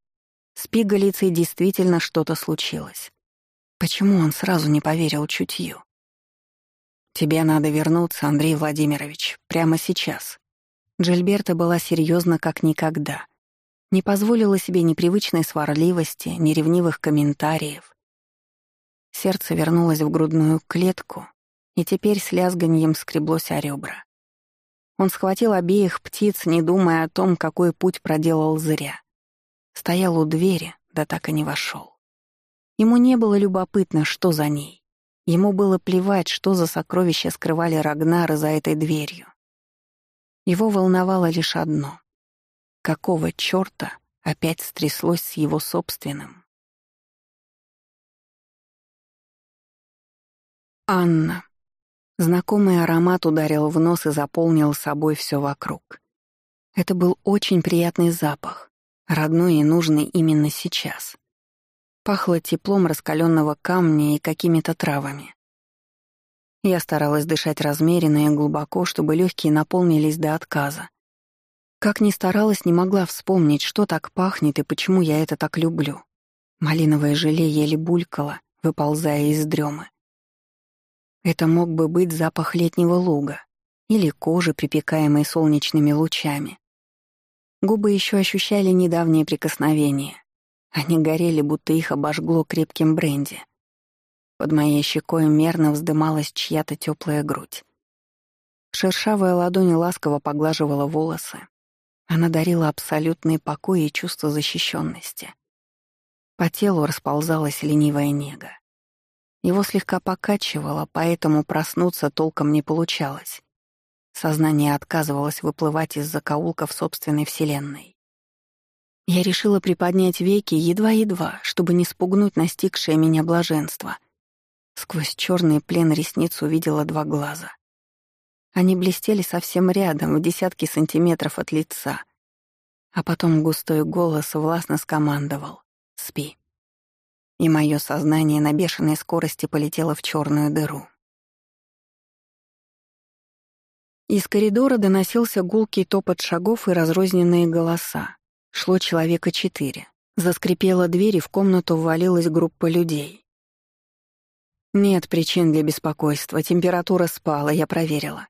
С пигалицей действительно что-то случилось. Почему он сразу не поверил чутью? «Тебе надо вернуться, Андрей Владимирович, прямо сейчас». Джильберта была серьезна как никогда. Не позволила себе ни привычной сварливости, ни комментариев. Сердце вернулось в грудную клетку, и теперь с лязганьем скреблось о ребра. Он схватил обеих птиц, не думая о том, какой путь проделал зря. Стоял у двери, да так и не вошел. Ему не было любопытно, что за ней. Ему было плевать, что за сокровища скрывали Рагнары за этой дверью. Его волновало лишь одно. Какого чёрта опять стряслось с его собственным? Анна. Знакомый аромат ударил в нос и заполнил собой все вокруг. Это был очень приятный запах, родной и нужный именно сейчас. Пахло теплом раскаленного камня и какими-то травами. Я старалась дышать размеренно и глубоко, чтобы легкие наполнились до отказа. Как ни старалась, не могла вспомнить, что так пахнет и почему я это так люблю. Малиновое желе еле булькало, выползая из дремы. Это мог бы быть запах летнего луга или кожи, припекаемой солнечными лучами. Губы еще ощущали недавнее прикосновение. Они горели, будто их обожгло крепким бренди. Под моей щекой мерно вздымалась чья-то теплая грудь. Шершавая ладонь ласково поглаживала волосы. Она дарила абсолютный покой и чувство защищенности. По телу расползалась ленивая нега. Его слегка покачивало, поэтому проснуться толком не получалось. Сознание отказывалось выплывать из закоулков собственной вселенной. Я решила приподнять веки едва-едва, чтобы не спугнуть настигшее меня блаженство. Сквозь черный плен ресниц увидела два глаза. Они блестели совсем рядом, в десятки сантиметров от лица. А потом густой голос властно скомандовал «Спи». И мое сознание на бешеной скорости полетело в черную дыру. Из коридора доносился гулкий топот шагов и разрозненные голоса. Шло человека четыре. Заскрипела дверь, и в комнату ввалилась группа людей. Нет причин для беспокойства, температура спала, я проверила.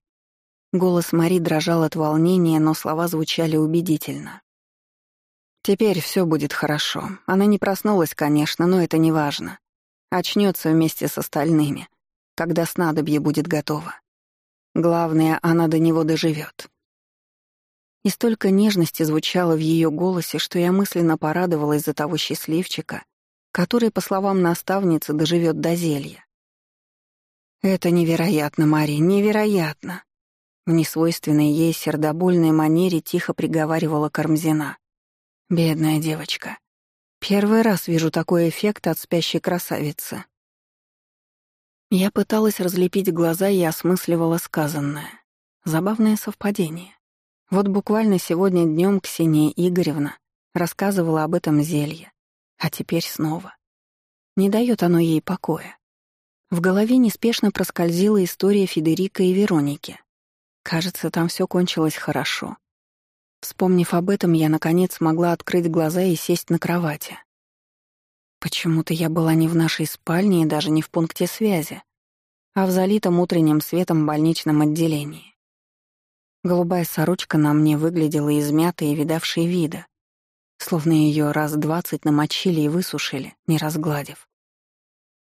Голос Мари дрожал от волнения, но слова звучали убедительно. «Теперь все будет хорошо. Она не проснулась, конечно, но это не важно. Очнется вместе с остальными, когда снадобье будет готово. Главное, она до него доживет. И столько нежности звучало в ее голосе, что я мысленно порадовалась за того счастливчика, который, по словам наставницы, доживет до зелья. «Это невероятно, Мари, невероятно!» В несвойственной ей сердобольной манере тихо приговаривала Кармзина. «Бедная девочка. Первый раз вижу такой эффект от спящей красавицы». Я пыталась разлепить глаза и осмысливала сказанное. Забавное совпадение. Вот буквально сегодня днем Ксения Игоревна рассказывала об этом зелье, а теперь снова. Не дает оно ей покоя. В голове неспешно проскользила история Федерика и Вероники. Кажется, там все кончилось хорошо. Вспомнив об этом, я, наконец, смогла открыть глаза и сесть на кровати. Почему-то я была не в нашей спальне и даже не в пункте связи, а в залитом утренним светом больничном отделении. Голубая сорочка на мне выглядела измятой и видавшей вида, словно ее раз двадцать намочили и высушили, не разгладив.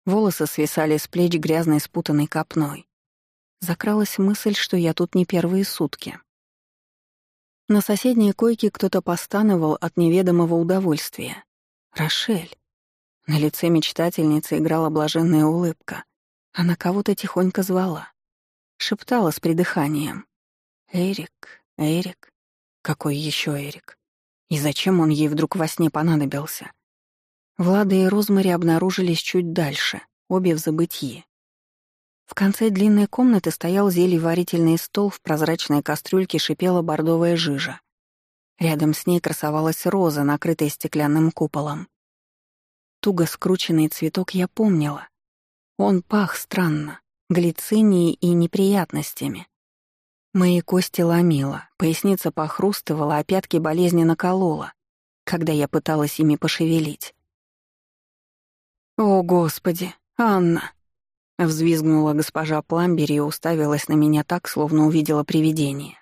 Волосы свисали с плеч грязной спутанной копной. Закралась мысль, что я тут не первые сутки. На соседней койке кто-то постановал от неведомого удовольствия. «Рошель». На лице мечтательницы играла блаженная улыбка. Она кого-то тихонько звала. Шептала с придыханием. «Эрик, Эрик. Какой еще Эрик? И зачем он ей вдруг во сне понадобился?» Влада и Розмари обнаружились чуть дальше, обе в забытии. В конце длинной комнаты стоял зельеварительный стол, в прозрачной кастрюльке шипела бордовая жижа. Рядом с ней красовалась роза, накрытая стеклянным куполом. Туго скрученный цветок я помнила. Он пах странно, глицинией и неприятностями. Мои кости ломило, поясница похрустывала, а пятки болезненно колола, когда я пыталась ими пошевелить. «О, Господи, Анна!» — взвизгнула госпожа Пламбери и уставилась на меня так, словно увидела привидение.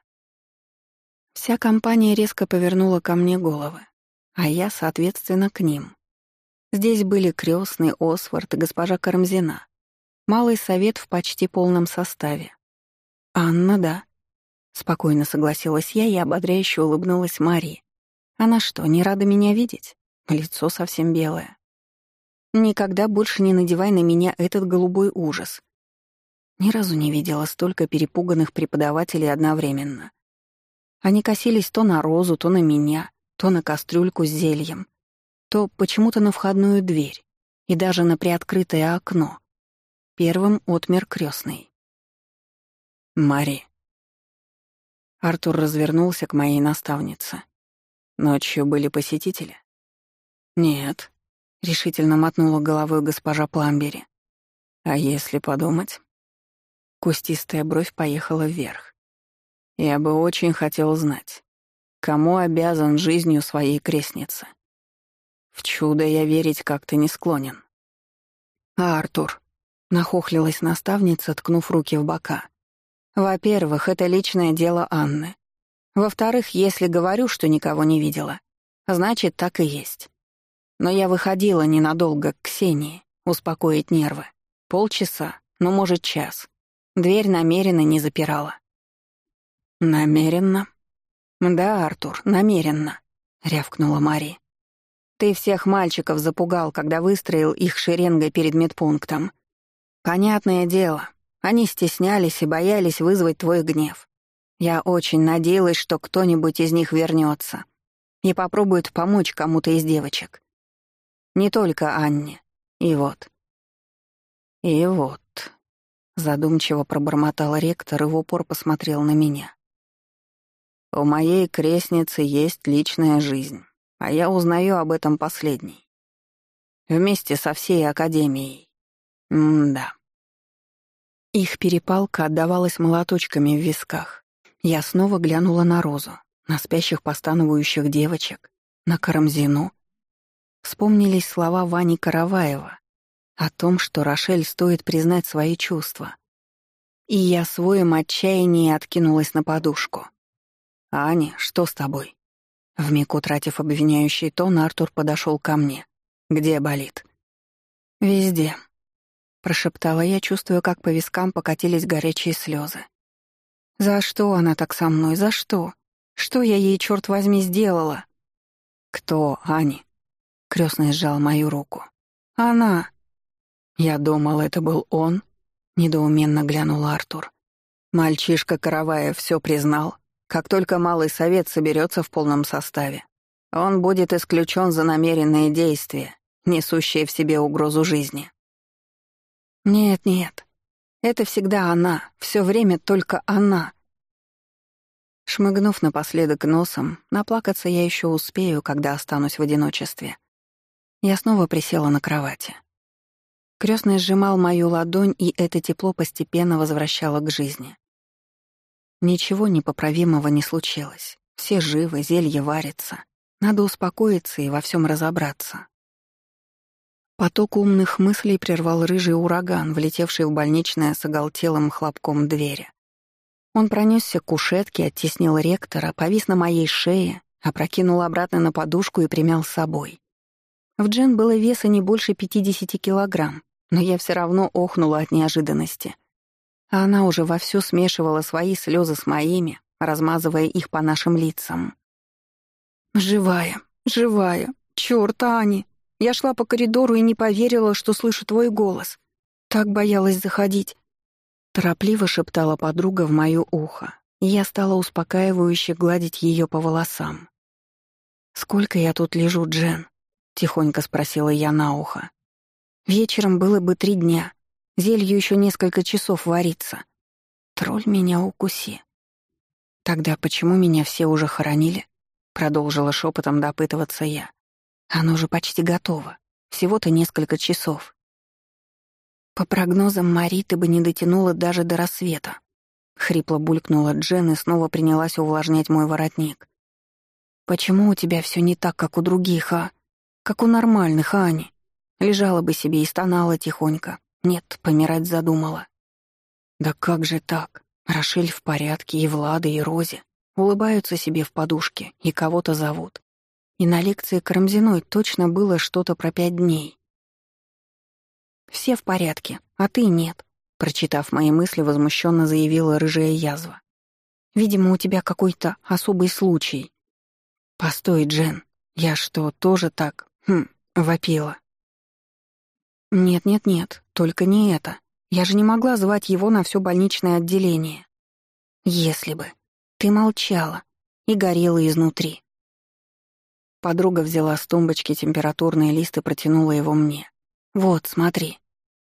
Вся компания резко повернула ко мне головы, а я, соответственно, к ним. Здесь были крестный Освард и госпожа Карамзина. Малый совет в почти полном составе. «Анна, да», — спокойно согласилась я и ободряюще улыбнулась Марии. «Она что, не рада меня видеть? Лицо совсем белое. Никогда больше не надевай на меня этот голубой ужас. Ни разу не видела столько перепуганных преподавателей одновременно. Они косились то на розу, то на меня, то на кастрюльку с зельем, то почему-то на входную дверь и даже на приоткрытое окно. Первым отмер крестный. Мари. Артур развернулся к моей наставнице. Ночью были посетители? Нет, решительно мотнула головой госпожа Пламбери. А если подумать? Кустистая бровь поехала вверх. Я бы очень хотел знать, Кому обязан жизнью своей крестницы? В чудо я верить как-то не склонен. А Артур, нахохлилась наставница, ткнув руки в бока. Во-первых, это личное дело Анны. Во-вторых, если говорю, что никого не видела, значит, так и есть. Но я выходила ненадолго к Ксении, успокоить нервы. Полчаса, ну, может, час. Дверь намеренно не запирала. «Намеренно?» «Да, Артур, намеренно», — рявкнула Мари. «Ты всех мальчиков запугал, когда выстроил их шеренгой перед медпунктом. Понятное дело, они стеснялись и боялись вызвать твой гнев. Я очень надеялась, что кто-нибудь из них вернется и попробует помочь кому-то из девочек. Не только Анне. И вот. И вот. Задумчиво пробормотал ректор и в упор посмотрел на меня. У моей крестницы есть личная жизнь, а я узнаю об этом последней. Вместе со всей Академией. М-да. Их перепалка отдавалась молоточками в висках. Я снова глянула на Розу, на спящих постановающих девочек, на Карамзину. Вспомнились слова Вани Караваева о том, что Рошель стоит признать свои чувства. И я своим отчаянием откинулась на подушку. «Аня, что с тобой?» Вмиг утратив обвиняющий тон, Артур подошел ко мне. «Где болит?» «Везде», — прошептала я, чувствуя, как по вискам покатились горячие слезы. «За что она так со мной? За что? Что я ей, черт возьми, сделала?» «Кто, Аня?» — крестный сжал мою руку. «Она!» «Я думал, это был он», — недоуменно глянул Артур. Мальчишка Караваев все признал. Как только малый совет соберется в полном составе, он будет исключен за намеренные действия, несущие в себе угрозу жизни. Нет, нет. Это всегда она, все время только она. Шмыгнув напоследок носом, наплакаться я еще успею, когда останусь в одиночестве. Я снова присела на кровати. Крестный сжимал мою ладонь, и это тепло постепенно возвращало к жизни. Ничего непоправимого не случилось. Все живы, зелье варится. Надо успокоиться и во всем разобраться. Поток умных мыслей прервал рыжий ураган, влетевший в больничное с оголтелым хлопком двери. Он пронесся к кушетке, оттеснил ректора, повис на моей шее, опрокинул обратно на подушку и примял с собой. В Джен было веса не больше 50 килограмм, но я все равно охнула от неожиданности. А она уже вовсю смешивала свои слезы с моими, размазывая их по нашим лицам. «Живая, живая, чёрт, Ани!» Я шла по коридору и не поверила, что слышу твой голос. Так боялась заходить. Торопливо шептала подруга в моё ухо, и я стала успокаивающе гладить её по волосам. «Сколько я тут лежу, Джен?» — тихонько спросила я на ухо. Вечером было бы три дня. Зелью еще несколько часов варится. Тролль меня укуси. Тогда почему меня все уже хоронили? Продолжила шепотом допытываться я. Оно же почти готово. Всего-то несколько часов. По прогнозам Мари, ты бы не дотянула даже до рассвета. Хрипло булькнула Джен и снова принялась увлажнять мой воротник. «Почему у тебя все не так, как у других, а? Как у нормальных, Ани?» Лежала бы себе и стонала тихонько. Нет, помирать задумала. Да как же так? Рошель в порядке, и Влада, и Розе. Улыбаются себе в подушке и кого-то зовут. И на лекции Карамзиной точно было что-то про пять дней. «Все в порядке, а ты нет», — прочитав мои мысли, возмущенно заявила рыжая язва. «Видимо, у тебя какой-то особый случай». «Постой, Джен, я что, тоже так, хм, вопила?» «Нет-нет-нет, только не это. Я же не могла звать его на все больничное отделение. Если бы. Ты молчала и горела изнутри». Подруга взяла с тумбочки температурный лист и протянула его мне. «Вот, смотри.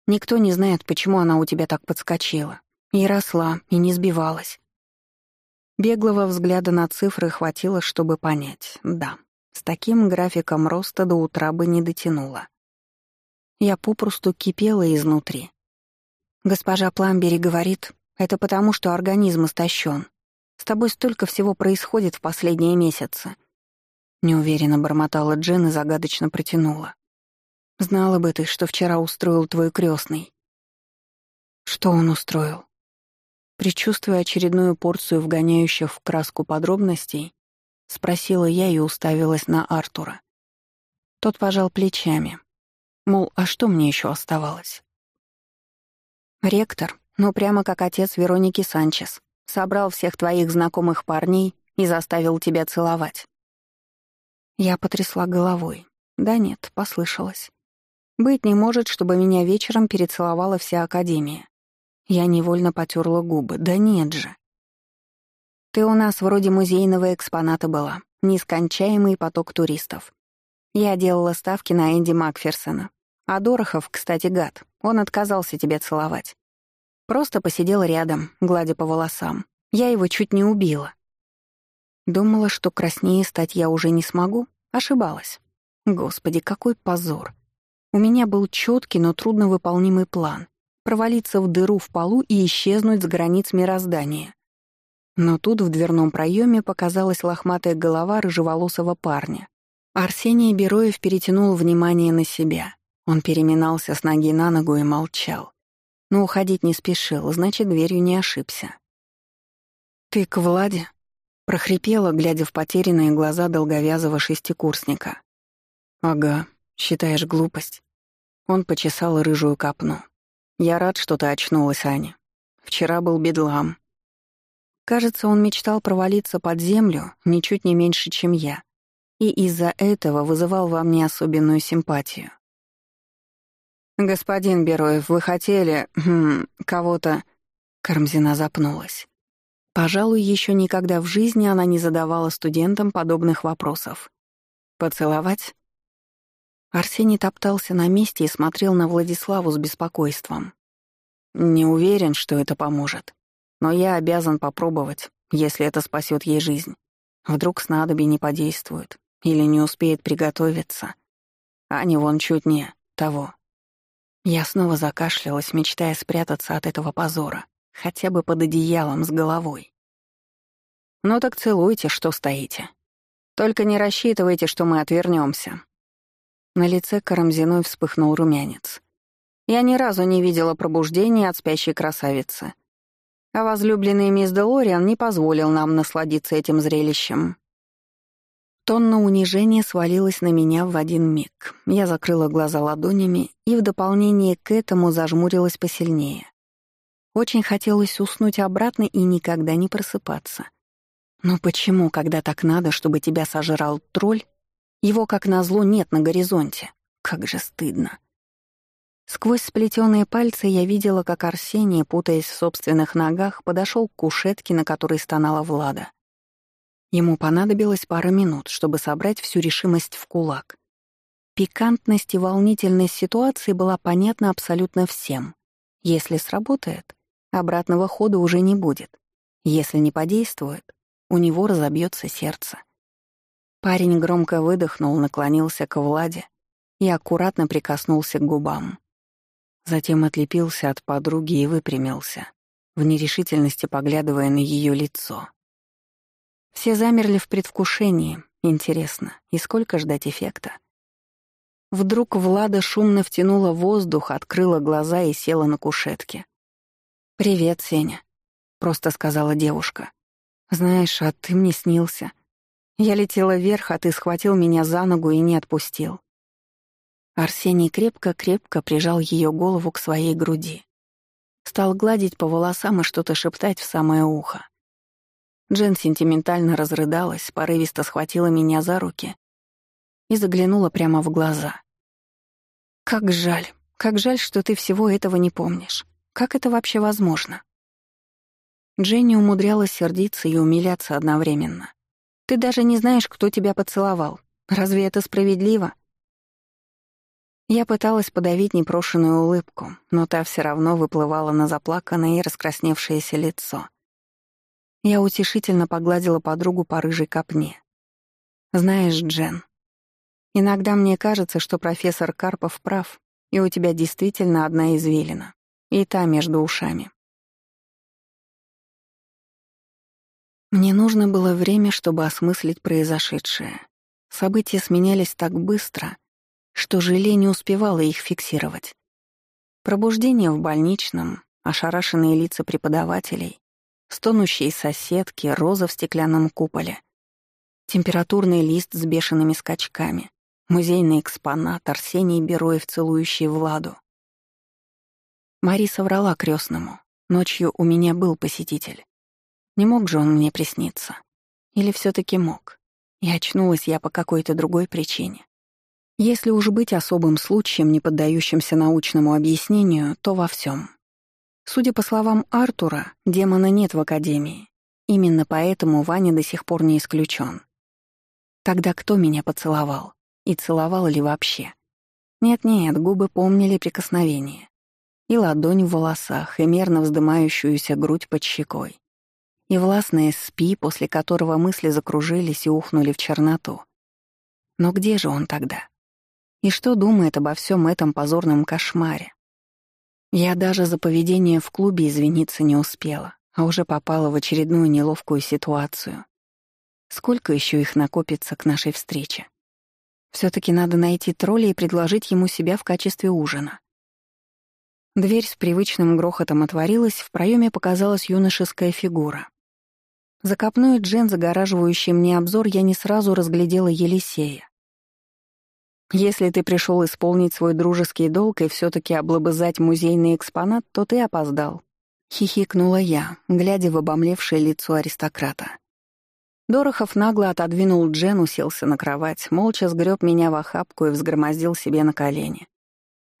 Никто не знает, почему она у тебя так подскочила. И росла, и не сбивалась». Беглого взгляда на цифры хватило, чтобы понять. Да, с таким графиком роста до утра бы не дотянула. Я попросту кипела изнутри. Госпожа Пламбери говорит, это потому, что организм истощен. С тобой столько всего происходит в последние месяцы». Неуверенно бормотала Джен и загадочно протянула. «Знала бы ты, что вчера устроил твой крестный. «Что он устроил?» Причувствуя очередную порцию вгоняющих в краску подробностей, спросила я и уставилась на Артура. Тот пожал плечами. Мол, а что мне еще оставалось? Ректор, ну прямо как отец Вероники Санчес, собрал всех твоих знакомых парней и заставил тебя целовать. Я потрясла головой. Да нет, послышалось. Быть не может, чтобы меня вечером перецеловала вся Академия. Я невольно потерла губы. Да нет же. Ты у нас вроде музейного экспоната была. Нескончаемый поток туристов. Я делала ставки на Энди Макферсона. А Дорохов, кстати, гад. Он отказался тебя целовать. Просто посидел рядом, гладя по волосам. Я его чуть не убила. Думала, что краснее стать я уже не смогу. Ошибалась. Господи, какой позор. У меня был четкий, но трудновыполнимый план провалиться в дыру в полу и исчезнуть с границ мироздания. Но тут в дверном проеме показалась лохматая голова рыжеволосого парня. Арсений Бероев перетянул внимание на себя. Он переминался с ноги на ногу и молчал. Но уходить не спешил, значит, дверью не ошибся. «Ты к Владе?» — прохрипела, глядя в потерянные глаза долговязого шестикурсника. «Ага, считаешь глупость?» Он почесал рыжую копну. «Я рад, что ты очнулась, Аня. Вчера был бедлам». Кажется, он мечтал провалиться под землю ничуть не меньше, чем я. И из-за этого вызывал во мне особенную симпатию. «Господин Бероев, вы хотели... Хм, кого-то...» Кармзина запнулась. Пожалуй, еще никогда в жизни она не задавала студентам подобных вопросов. «Поцеловать?» Арсений топтался на месте и смотрел на Владиславу с беспокойством. «Не уверен, что это поможет. Но я обязан попробовать, если это спасет ей жизнь. Вдруг снадобье не подействует или не успеет приготовиться. А не вон чуть не того». Я снова закашлялась, мечтая спрятаться от этого позора, хотя бы под одеялом с головой. «Ну так целуйте, что стоите. Только не рассчитывайте, что мы отвернемся. На лице Карамзиной вспыхнул румянец. Я ни разу не видела пробуждения от спящей красавицы. А возлюбленный мисс Делориан не позволил нам насладиться этим зрелищем. Тонна унижения свалилась на меня в один миг. Я закрыла глаза ладонями и в дополнение к этому зажмурилась посильнее. Очень хотелось уснуть обратно и никогда не просыпаться. Но почему, когда так надо, чтобы тебя сожрал тролль, его, как назло, нет на горизонте. Как же стыдно. Сквозь сплетенные пальцы я видела, как Арсений, путаясь в собственных ногах, подошел к кушетке, на которой стонала Влада. Ему понадобилось пара минут, чтобы собрать всю решимость в кулак. Пикантность и волнительность ситуации была понятна абсолютно всем. Если сработает, обратного хода уже не будет. Если не подействует, у него разобьется сердце. Парень громко выдохнул, наклонился к Владе и аккуратно прикоснулся к губам. Затем отлепился от подруги и выпрямился, в нерешительности поглядывая на ее лицо. Все замерли в предвкушении. Интересно, и сколько ждать эффекта? Вдруг Влада шумно втянула воздух, открыла глаза и села на кушетке. «Привет, Сеня», — просто сказала девушка. «Знаешь, а ты мне снился. Я летела вверх, а ты схватил меня за ногу и не отпустил. Арсений крепко-крепко прижал ее голову к своей груди. Стал гладить по волосам и что-то шептать в самое ухо. Джен сентиментально разрыдалась, порывисто схватила меня за руки и заглянула прямо в глаза. «Как жаль, как жаль, что ты всего этого не помнишь. Как это вообще возможно?» Дженни умудрялась сердиться и умиляться одновременно. Ты даже не знаешь, кто тебя поцеловал. Разве это справедливо?» Я пыталась подавить непрошенную улыбку, но та все равно выплывала на заплаканное и раскрасневшееся лицо. Я утешительно погладила подругу по рыжей копне. «Знаешь, Джен, иногда мне кажется, что профессор Карпов прав, и у тебя действительно одна извилина, и та между ушами. Мне нужно было время, чтобы осмыслить произошедшее. События сменялись так быстро, что желе не успевало их фиксировать. Пробуждение в больничном, ошарашенные лица преподавателей, стонущие соседки, роза в стеклянном куполе, температурный лист с бешеными скачками, музейный экспонат Арсений Бероев, целующий Владу. Мари соврала крестному. Ночью у меня был посетитель. Не мог же он мне присниться? Или все таки мог? И очнулась я по какой-то другой причине. Если уж быть особым случаем, не поддающимся научному объяснению, то во всем. Судя по словам Артура, демона нет в Академии. Именно поэтому Ваня до сих пор не исключен. Тогда кто меня поцеловал? И целовал ли вообще? Нет-нет, губы помнили прикосновение. И ладонь в волосах, и мерно вздымающуюся грудь под щекой. И властное спи, после которого мысли закружились и ухнули в черноту. Но где же он тогда? И что думает обо всем этом позорном кошмаре? Я даже за поведение в клубе извиниться не успела, а уже попала в очередную неловкую ситуацию. Сколько еще их накопится к нашей встрече? все таки надо найти тролля и предложить ему себя в качестве ужина. Дверь с привычным грохотом отворилась, в проеме показалась юношеская фигура. За копной джен, загораживающий мне обзор, я не сразу разглядела Елисея. Если ты пришел исполнить свой дружеский долг и все таки облобызать музейный экспонат, то ты опоздал. Хихикнула я, глядя в обомлевшее лицо аристократа. Дорохов нагло отодвинул Джен, уселся на кровать, молча сгреб меня в охапку и взгромоздил себе на колени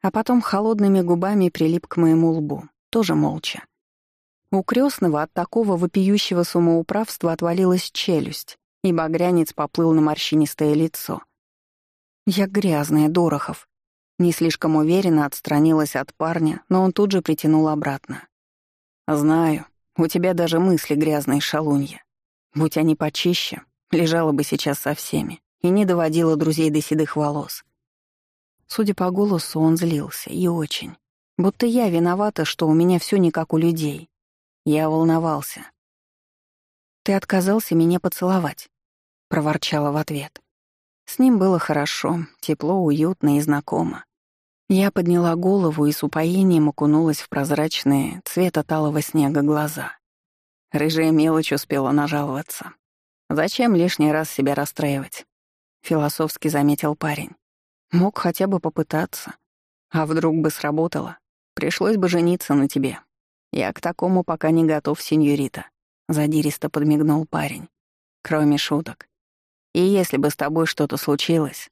а потом холодными губами прилип к моему лбу, тоже молча. У крестного от такого вопиющего самоуправства отвалилась челюсть, и багрянец поплыл на морщинистое лицо. Я грязная, Дорохов. Не слишком уверенно отстранилась от парня, но он тут же притянул обратно. «Знаю, у тебя даже мысли грязные, шалунья. Будь они почище, лежала бы сейчас со всеми и не доводила друзей до седых волос. Судя по голосу, он злился, и очень. Будто я виновата, что у меня все не как у людей. Я волновался. «Ты отказался меня поцеловать», — проворчала в ответ. С ним было хорошо, тепло, уютно и знакомо. Я подняла голову и с упоением окунулась в прозрачные, цвета талого снега глаза. Рыжая мелочь успела нажаловаться. «Зачем лишний раз себя расстраивать?» — философски заметил парень. Мог хотя бы попытаться. А вдруг бы сработало? Пришлось бы жениться на тебе. Я к такому пока не готов, сеньорита. Задиристо подмигнул парень. Кроме шуток. И если бы с тобой что-то случилось...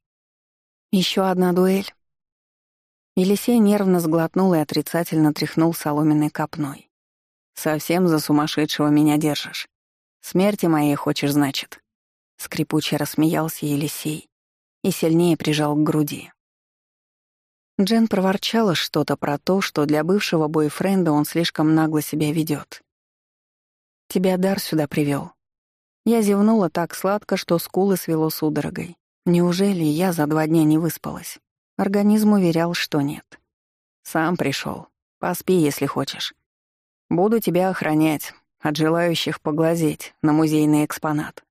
Еще одна дуэль. Елисей нервно сглотнул и отрицательно тряхнул соломенной копной. «Совсем за сумасшедшего меня держишь. Смерти моей хочешь, значит?» Скрипуче рассмеялся Елисей и сильнее прижал к груди. Джен проворчала что-то про то, что для бывшего бойфренда он слишком нагло себя ведет. «Тебя дар сюда привел. Я зевнула так сладко, что скулы свело судорогой. Неужели я за два дня не выспалась? Организм уверял, что нет. Сам пришел. Поспи, если хочешь. Буду тебя охранять, от желающих поглазеть на музейный экспонат.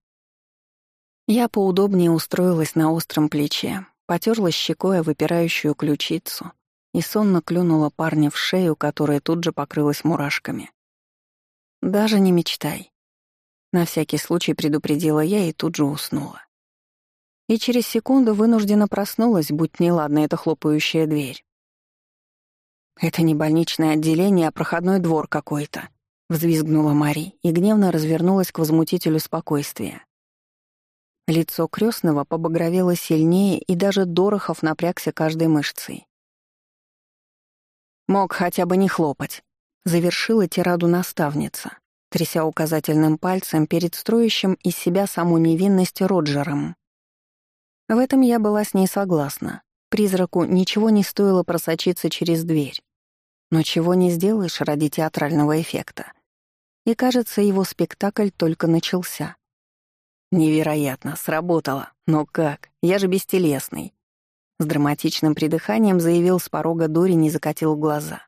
Я поудобнее устроилась на остром плече, потерла щекой о выпирающую ключицу и сонно клюнула парня в шею, которая тут же покрылась мурашками. «Даже не мечтай». На всякий случай предупредила я и тут же уснула. И через секунду вынуждена проснулась, будь неладна эта хлопающая дверь. «Это не больничное отделение, а проходной двор какой-то», — взвизгнула Мари и гневно развернулась к возмутителю спокойствия. Лицо крестного побагровело сильнее, и даже Дорохов напрягся каждой мышцей. «Мог хотя бы не хлопать», — завершила тираду наставница, тряся указательным пальцем перед строящим из себя саму невинность Роджером. В этом я была с ней согласна. Призраку ничего не стоило просочиться через дверь. Но чего не сделаешь ради театрального эффекта. И, кажется, его спектакль только начался. Невероятно, сработало. Но как? Я же бестелесный. С драматичным придыханием заявил с порога Дори, не закатил глаза.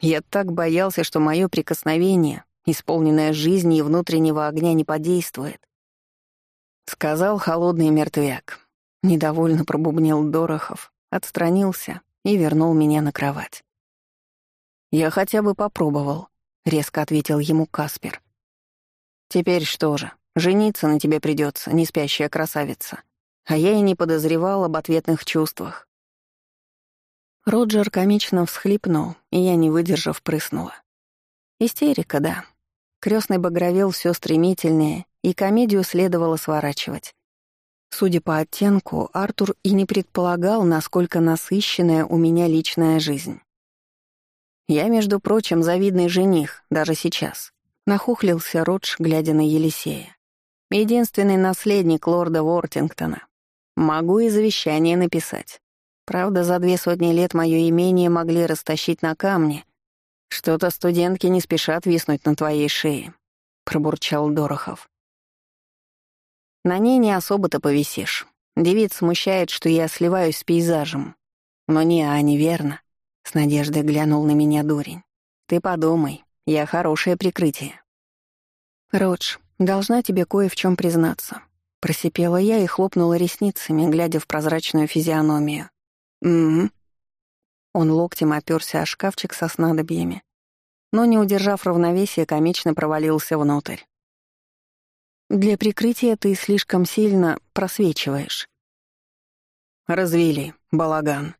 Я так боялся, что мое прикосновение исполненная жизни и внутреннего огня, не подействует. Сказал холодный мертвяк. Недовольно пробубнил Дорохов, отстранился и вернул меня на кровать. «Я хотя бы попробовал», — резко ответил ему Каспер. «Теперь что же, жениться на тебе придется, не спящая красавица. А я и не подозревал об ответных чувствах». Роджер комично всхлипнул, и я, не выдержав, прыснула. Истерика, да. Крестный багровел все стремительнее, и комедию следовало сворачивать. Судя по оттенку, Артур и не предполагал, насколько насыщенная у меня личная жизнь. Я, между прочим, завидный жених, даже сейчас. Нахухлился Родж, глядя на Елисея. Единственный наследник лорда Вортингтона. Могу и завещание написать. Правда, за две сотни лет мое имение могли растащить на камни. Что-то студентки не спешат виснуть на твоей шее, пробурчал Дорохов. На ней не особо-то повисишь. Девиц смущает, что я сливаюсь с пейзажем. Но не Ани, верно? С надеждой глянул на меня дурень. «Ты подумай, я хорошее прикрытие». «Родж, должна тебе кое в чем признаться». Просипела я и хлопнула ресницами, глядя в прозрачную физиономию. «Угу». Он локтем оперся о шкафчик со снадобьями, но, не удержав равновесия, комично провалился внутрь. «Для прикрытия ты слишком сильно просвечиваешь». «Развели, балаган»,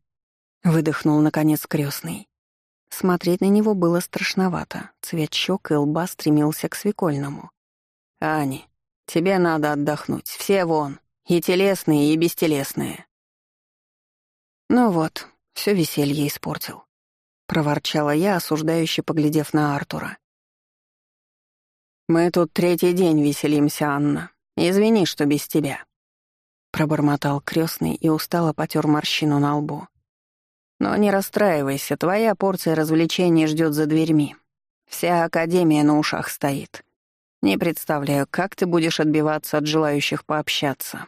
Выдохнул, наконец, крестный. Смотреть на него было страшновато. Цвет щек и лба стремился к свекольному. «Ани, тебе надо отдохнуть. Все вон. И телесные, и бестелесные». Ну вот, все веселье испортил. Проворчала я, осуждающе поглядев на Артура. «Мы тут третий день веселимся, Анна. Извини, что без тебя». Пробормотал крестный и устало потер морщину на лбу. Но не расстраивайся, твоя порция развлечений ждет за дверьми. Вся Академия на ушах стоит. Не представляю, как ты будешь отбиваться от желающих пообщаться.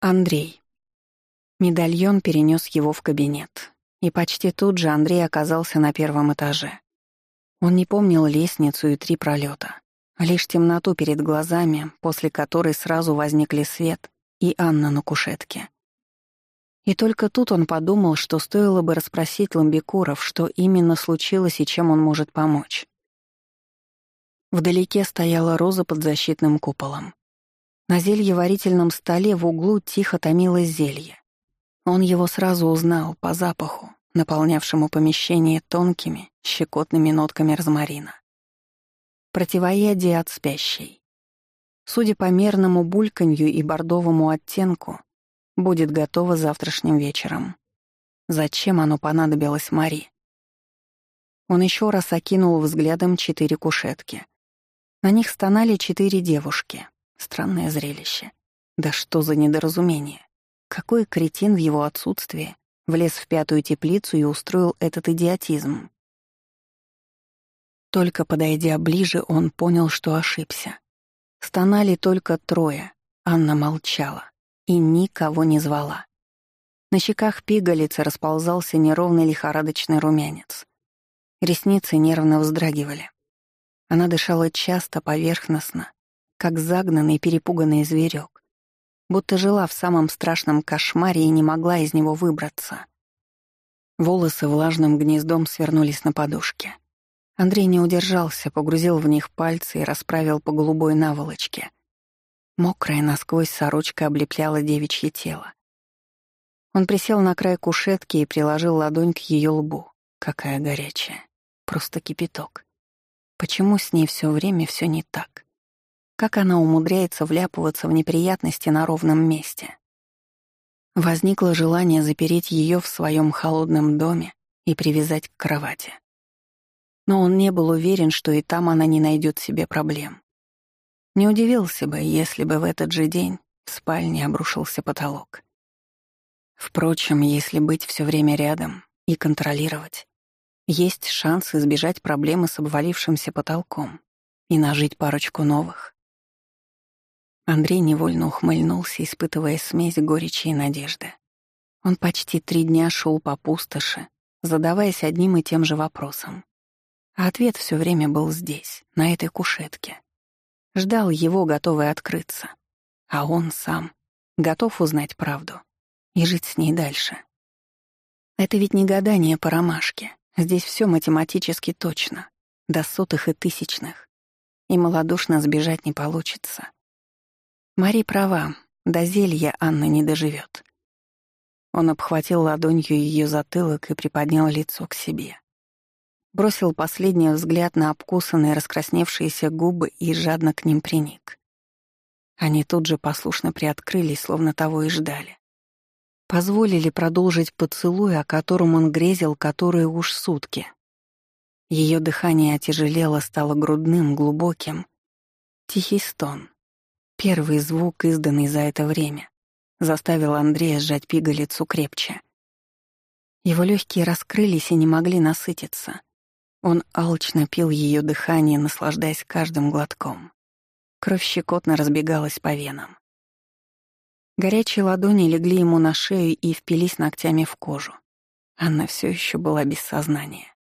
Андрей. Медальон перенес его в кабинет. И почти тут же Андрей оказался на первом этаже. Он не помнил лестницу и три пролета, лишь темноту перед глазами, после которой сразу возникли свет и Анна на кушетке. И только тут он подумал, что стоило бы расспросить ламбикуров, что именно случилось и чем он может помочь. Вдалеке стояла роза под защитным куполом. На зельеварительном столе в углу тихо томилось зелье. Он его сразу узнал по запаху, наполнявшему помещение тонкими, щекотными нотками розмарина. Противоядие от спящей. Судя по мерному бульканью и бордовому оттенку, будет готово завтрашним вечером. Зачем оно понадобилось Мари? Он еще раз окинул взглядом четыре кушетки. На них стонали четыре девушки. Странное зрелище. Да что за недоразумение? Какой кретин в его отсутствии влез в пятую теплицу и устроил этот идиотизм? Только подойдя ближе, он понял, что ошибся. Стонали только трое. Анна молчала и никого не звала. На щеках пигалицы расползался неровный лихорадочный румянец. Ресницы нервно вздрагивали. Она дышала часто, поверхностно, как загнанный перепуганный зверек, будто жила в самом страшном кошмаре и не могла из него выбраться. Волосы влажным гнездом свернулись на подушке. Андрей не удержался, погрузил в них пальцы и расправил по голубой наволочке — Мокрая насквозь сорочка облепляла девичье тело. Он присел на край кушетки и приложил ладонь к ее лбу. Какая горячая. Просто кипяток. Почему с ней все время все не так? Как она умудряется вляпываться в неприятности на ровном месте? Возникло желание запереть ее в своем холодном доме и привязать к кровати. Но он не был уверен, что и там она не найдет себе проблем. Не удивился бы, если бы в этот же день в спальне обрушился потолок. Впрочем, если быть все время рядом и контролировать, есть шанс избежать проблемы с обвалившимся потолком и нажить парочку новых. Андрей невольно ухмыльнулся, испытывая смесь горечи и надежды. Он почти три дня шел по пустоши, задаваясь одним и тем же вопросом. А ответ все время был здесь, на этой кушетке. Ждал его, готовый открыться. А он сам готов узнать правду и жить с ней дальше. Это ведь не гадание по ромашке. Здесь все математически точно, до сотых и тысячных. И малодушно сбежать не получится. Мари права, до зелья Анна не доживет. Он обхватил ладонью ее затылок и приподнял лицо к себе. Бросил последний взгляд на обкусанные раскрасневшиеся губы и жадно к ним приник. Они тут же послушно приоткрылись, словно того и ждали. Позволили продолжить поцелуй, о котором он грезил которые уж сутки. Ее дыхание отяжелело, стало грудным, глубоким. Тихий стон. Первый звук, изданный за это время, заставил Андрея сжать пигалицу крепче. Его легкие раскрылись и не могли насытиться. Он алчно пил ее дыхание, наслаждаясь каждым глотком. Кровь щекотно разбегалась по венам. Горячие ладони легли ему на шею и впились ногтями в кожу. Анна все еще была без сознания.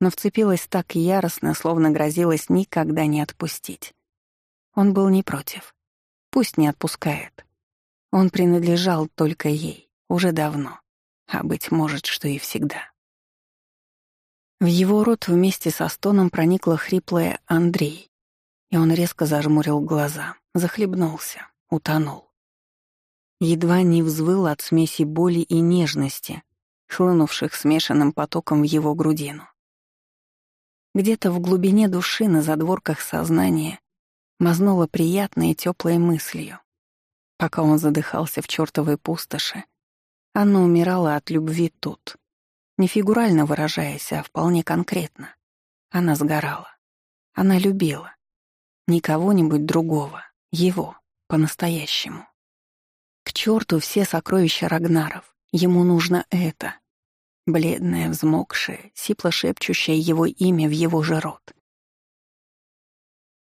Но вцепилась так яростно, словно грозилась никогда не отпустить. Он был не против. Пусть не отпускает. Он принадлежал только ей, уже давно, а, быть может, что и всегда. В его рот вместе со стоном проникла хриплая «Андрей», и он резко зажмурил глаза, захлебнулся, утонул. Едва не взвыл от смеси боли и нежности, хлынувших смешанным потоком в его грудину. Где-то в глубине души, на задворках сознания, мазнуло приятной и теплой мыслью. Пока он задыхался в чертовой пустоши, Анна умирала от любви тут, не фигурально выражаясь, а вполне конкретно. Она сгорала. Она любила. Не кого-нибудь другого, его, по-настоящему. К черту все сокровища Рагнаров. Ему нужно это. Бледное, взмокшее, сипло шепчущее его имя в его же рот.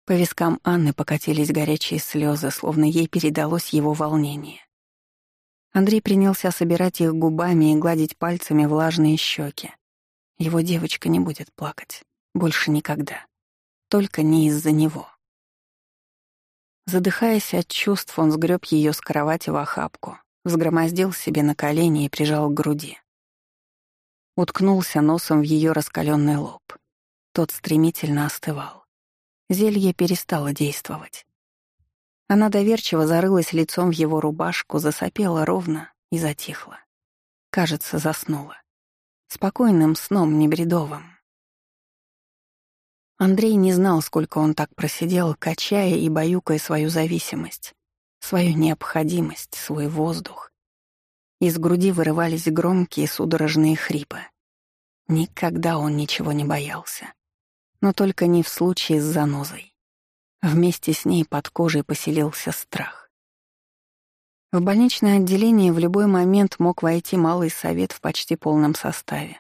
По вискам Анны покатились горячие слезы, словно ей передалось его волнение. Андрей принялся собирать их губами и гладить пальцами влажные щеки. Его девочка не будет плакать. Больше никогда. Только не из-за него. Задыхаясь от чувств, он сгреб ее с кровати в охапку, взгромоздил себе на колени и прижал к груди. Уткнулся носом в ее раскаленный лоб. Тот стремительно остывал. Зелье перестало действовать. Она доверчиво зарылась лицом в его рубашку, засопела ровно и затихла. Кажется, заснула. Спокойным сном, не бредовым. Андрей не знал, сколько он так просидел, качая и баюкая свою зависимость, свою необходимость, свой воздух. Из груди вырывались громкие судорожные хрипы. Никогда он ничего не боялся. Но только не в случае с занозой. Вместе с ней под кожей поселился страх. В больничное отделение в любой момент мог войти малый совет в почти полном составе.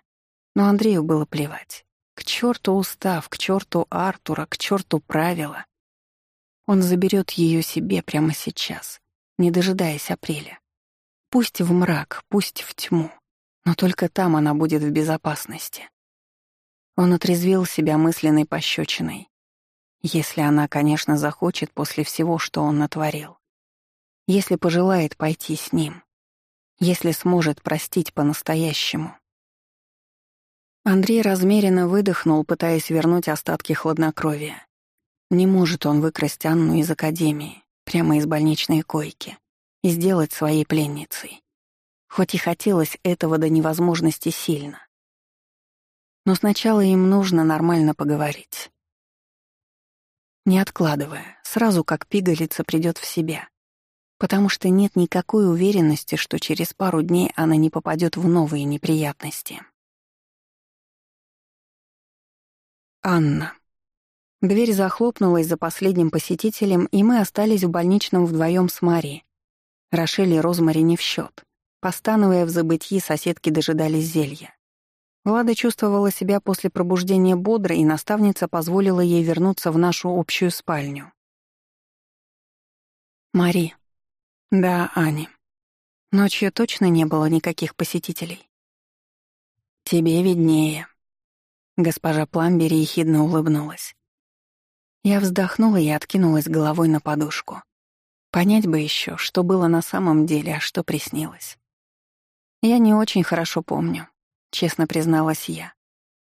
Но Андрею было плевать. К черту устав, к черту Артура, к черту правила. Он заберет ее себе прямо сейчас, не дожидаясь апреля. Пусть в мрак, пусть в тьму, но только там она будет в безопасности. Он отрезвил себя мысленной пощечиной. Если она, конечно, захочет после всего, что он натворил. Если пожелает пойти с ним. Если сможет простить по-настоящему. Андрей размеренно выдохнул, пытаясь вернуть остатки хладнокровия. Не может он выкрасть Анну из академии, прямо из больничной койки, и сделать своей пленницей. Хоть и хотелось этого до невозможности сильно. Но сначала им нужно нормально поговорить не откладывая, сразу как пигалица придет в себя. Потому что нет никакой уверенности, что через пару дней она не попадет в новые неприятности. Анна. Дверь захлопнулась за последним посетителем, и мы остались в больничном вдвоем с Марией. Рошель и Розмари не в счет. Постановая в забытьи, соседки дожидались зелья. Влада чувствовала себя после пробуждения бодро, и наставница позволила ей вернуться в нашу общую спальню. «Мари». «Да, Ани. Ночью точно не было никаких посетителей?» «Тебе виднее». Госпожа Пламбери ехидно улыбнулась. Я вздохнула и откинулась головой на подушку. Понять бы еще, что было на самом деле, а что приснилось. Я не очень хорошо помню, честно призналась я.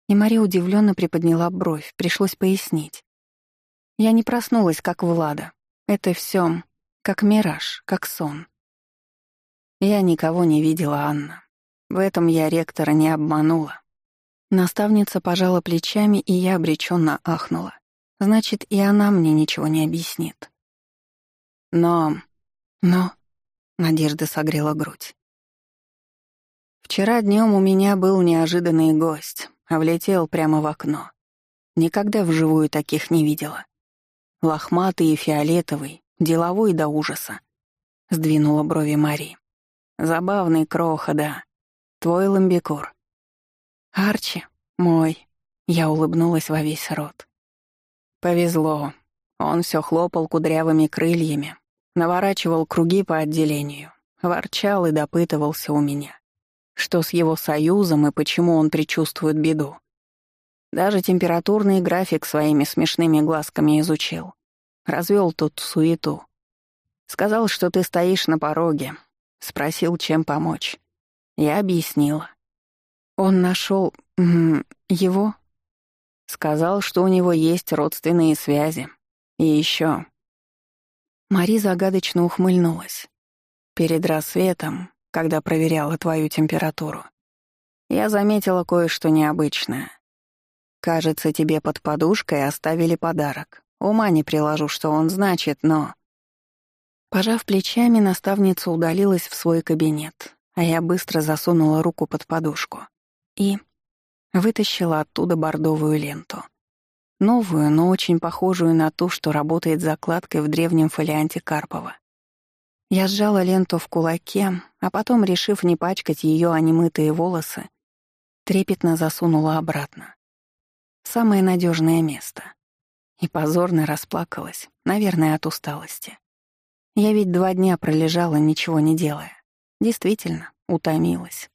И Мария удивленно приподняла бровь, пришлось пояснить. Я не проснулась, как Влада. Это все как мираж, как сон. Я никого не видела, Анна. В этом я ректора не обманула. Наставница пожала плечами, и я обреченно ахнула. Значит, и она мне ничего не объяснит. Но... Но... Надежда согрела грудь. Вчера днем у меня был неожиданный гость, а влетел прямо в окно. Никогда вживую таких не видела. Лохматый и фиолетовый, деловой до ужаса. Сдвинула брови Мари. Забавный кроха, да. Твой ламбикур. Арчи, мой. Я улыбнулась во весь рот. Повезло. Он все хлопал кудрявыми крыльями, наворачивал круги по отделению, ворчал и допытывался у меня. Что с его союзом и почему он предчувствует беду. Даже температурный график своими смешными глазками изучил. Развел тут суету. Сказал, что ты стоишь на пороге. Спросил, чем помочь. Я объяснила. Он нашел его. Сказал, что у него есть родственные связи. И еще. Мари загадочно ухмыльнулась. Перед рассветом, когда проверяла твою температуру, я заметила кое-что необычное. Кажется, тебе под подушкой оставили подарок. Ума не приложу, что он значит, но... Пожав плечами, наставница удалилась в свой кабинет, а я быстро засунула руку под подушку и вытащила оттуда бордовую ленту. Новую, но очень похожую на ту, что работает закладкой в древнем фолианте Карпова. Я сжала ленту в кулаке, а потом, решив не пачкать ее о немытые волосы, трепетно засунула обратно. Самое надежное место. И позорно расплакалась, наверное, от усталости. Я ведь два дня пролежала, ничего не делая. Действительно, утомилась.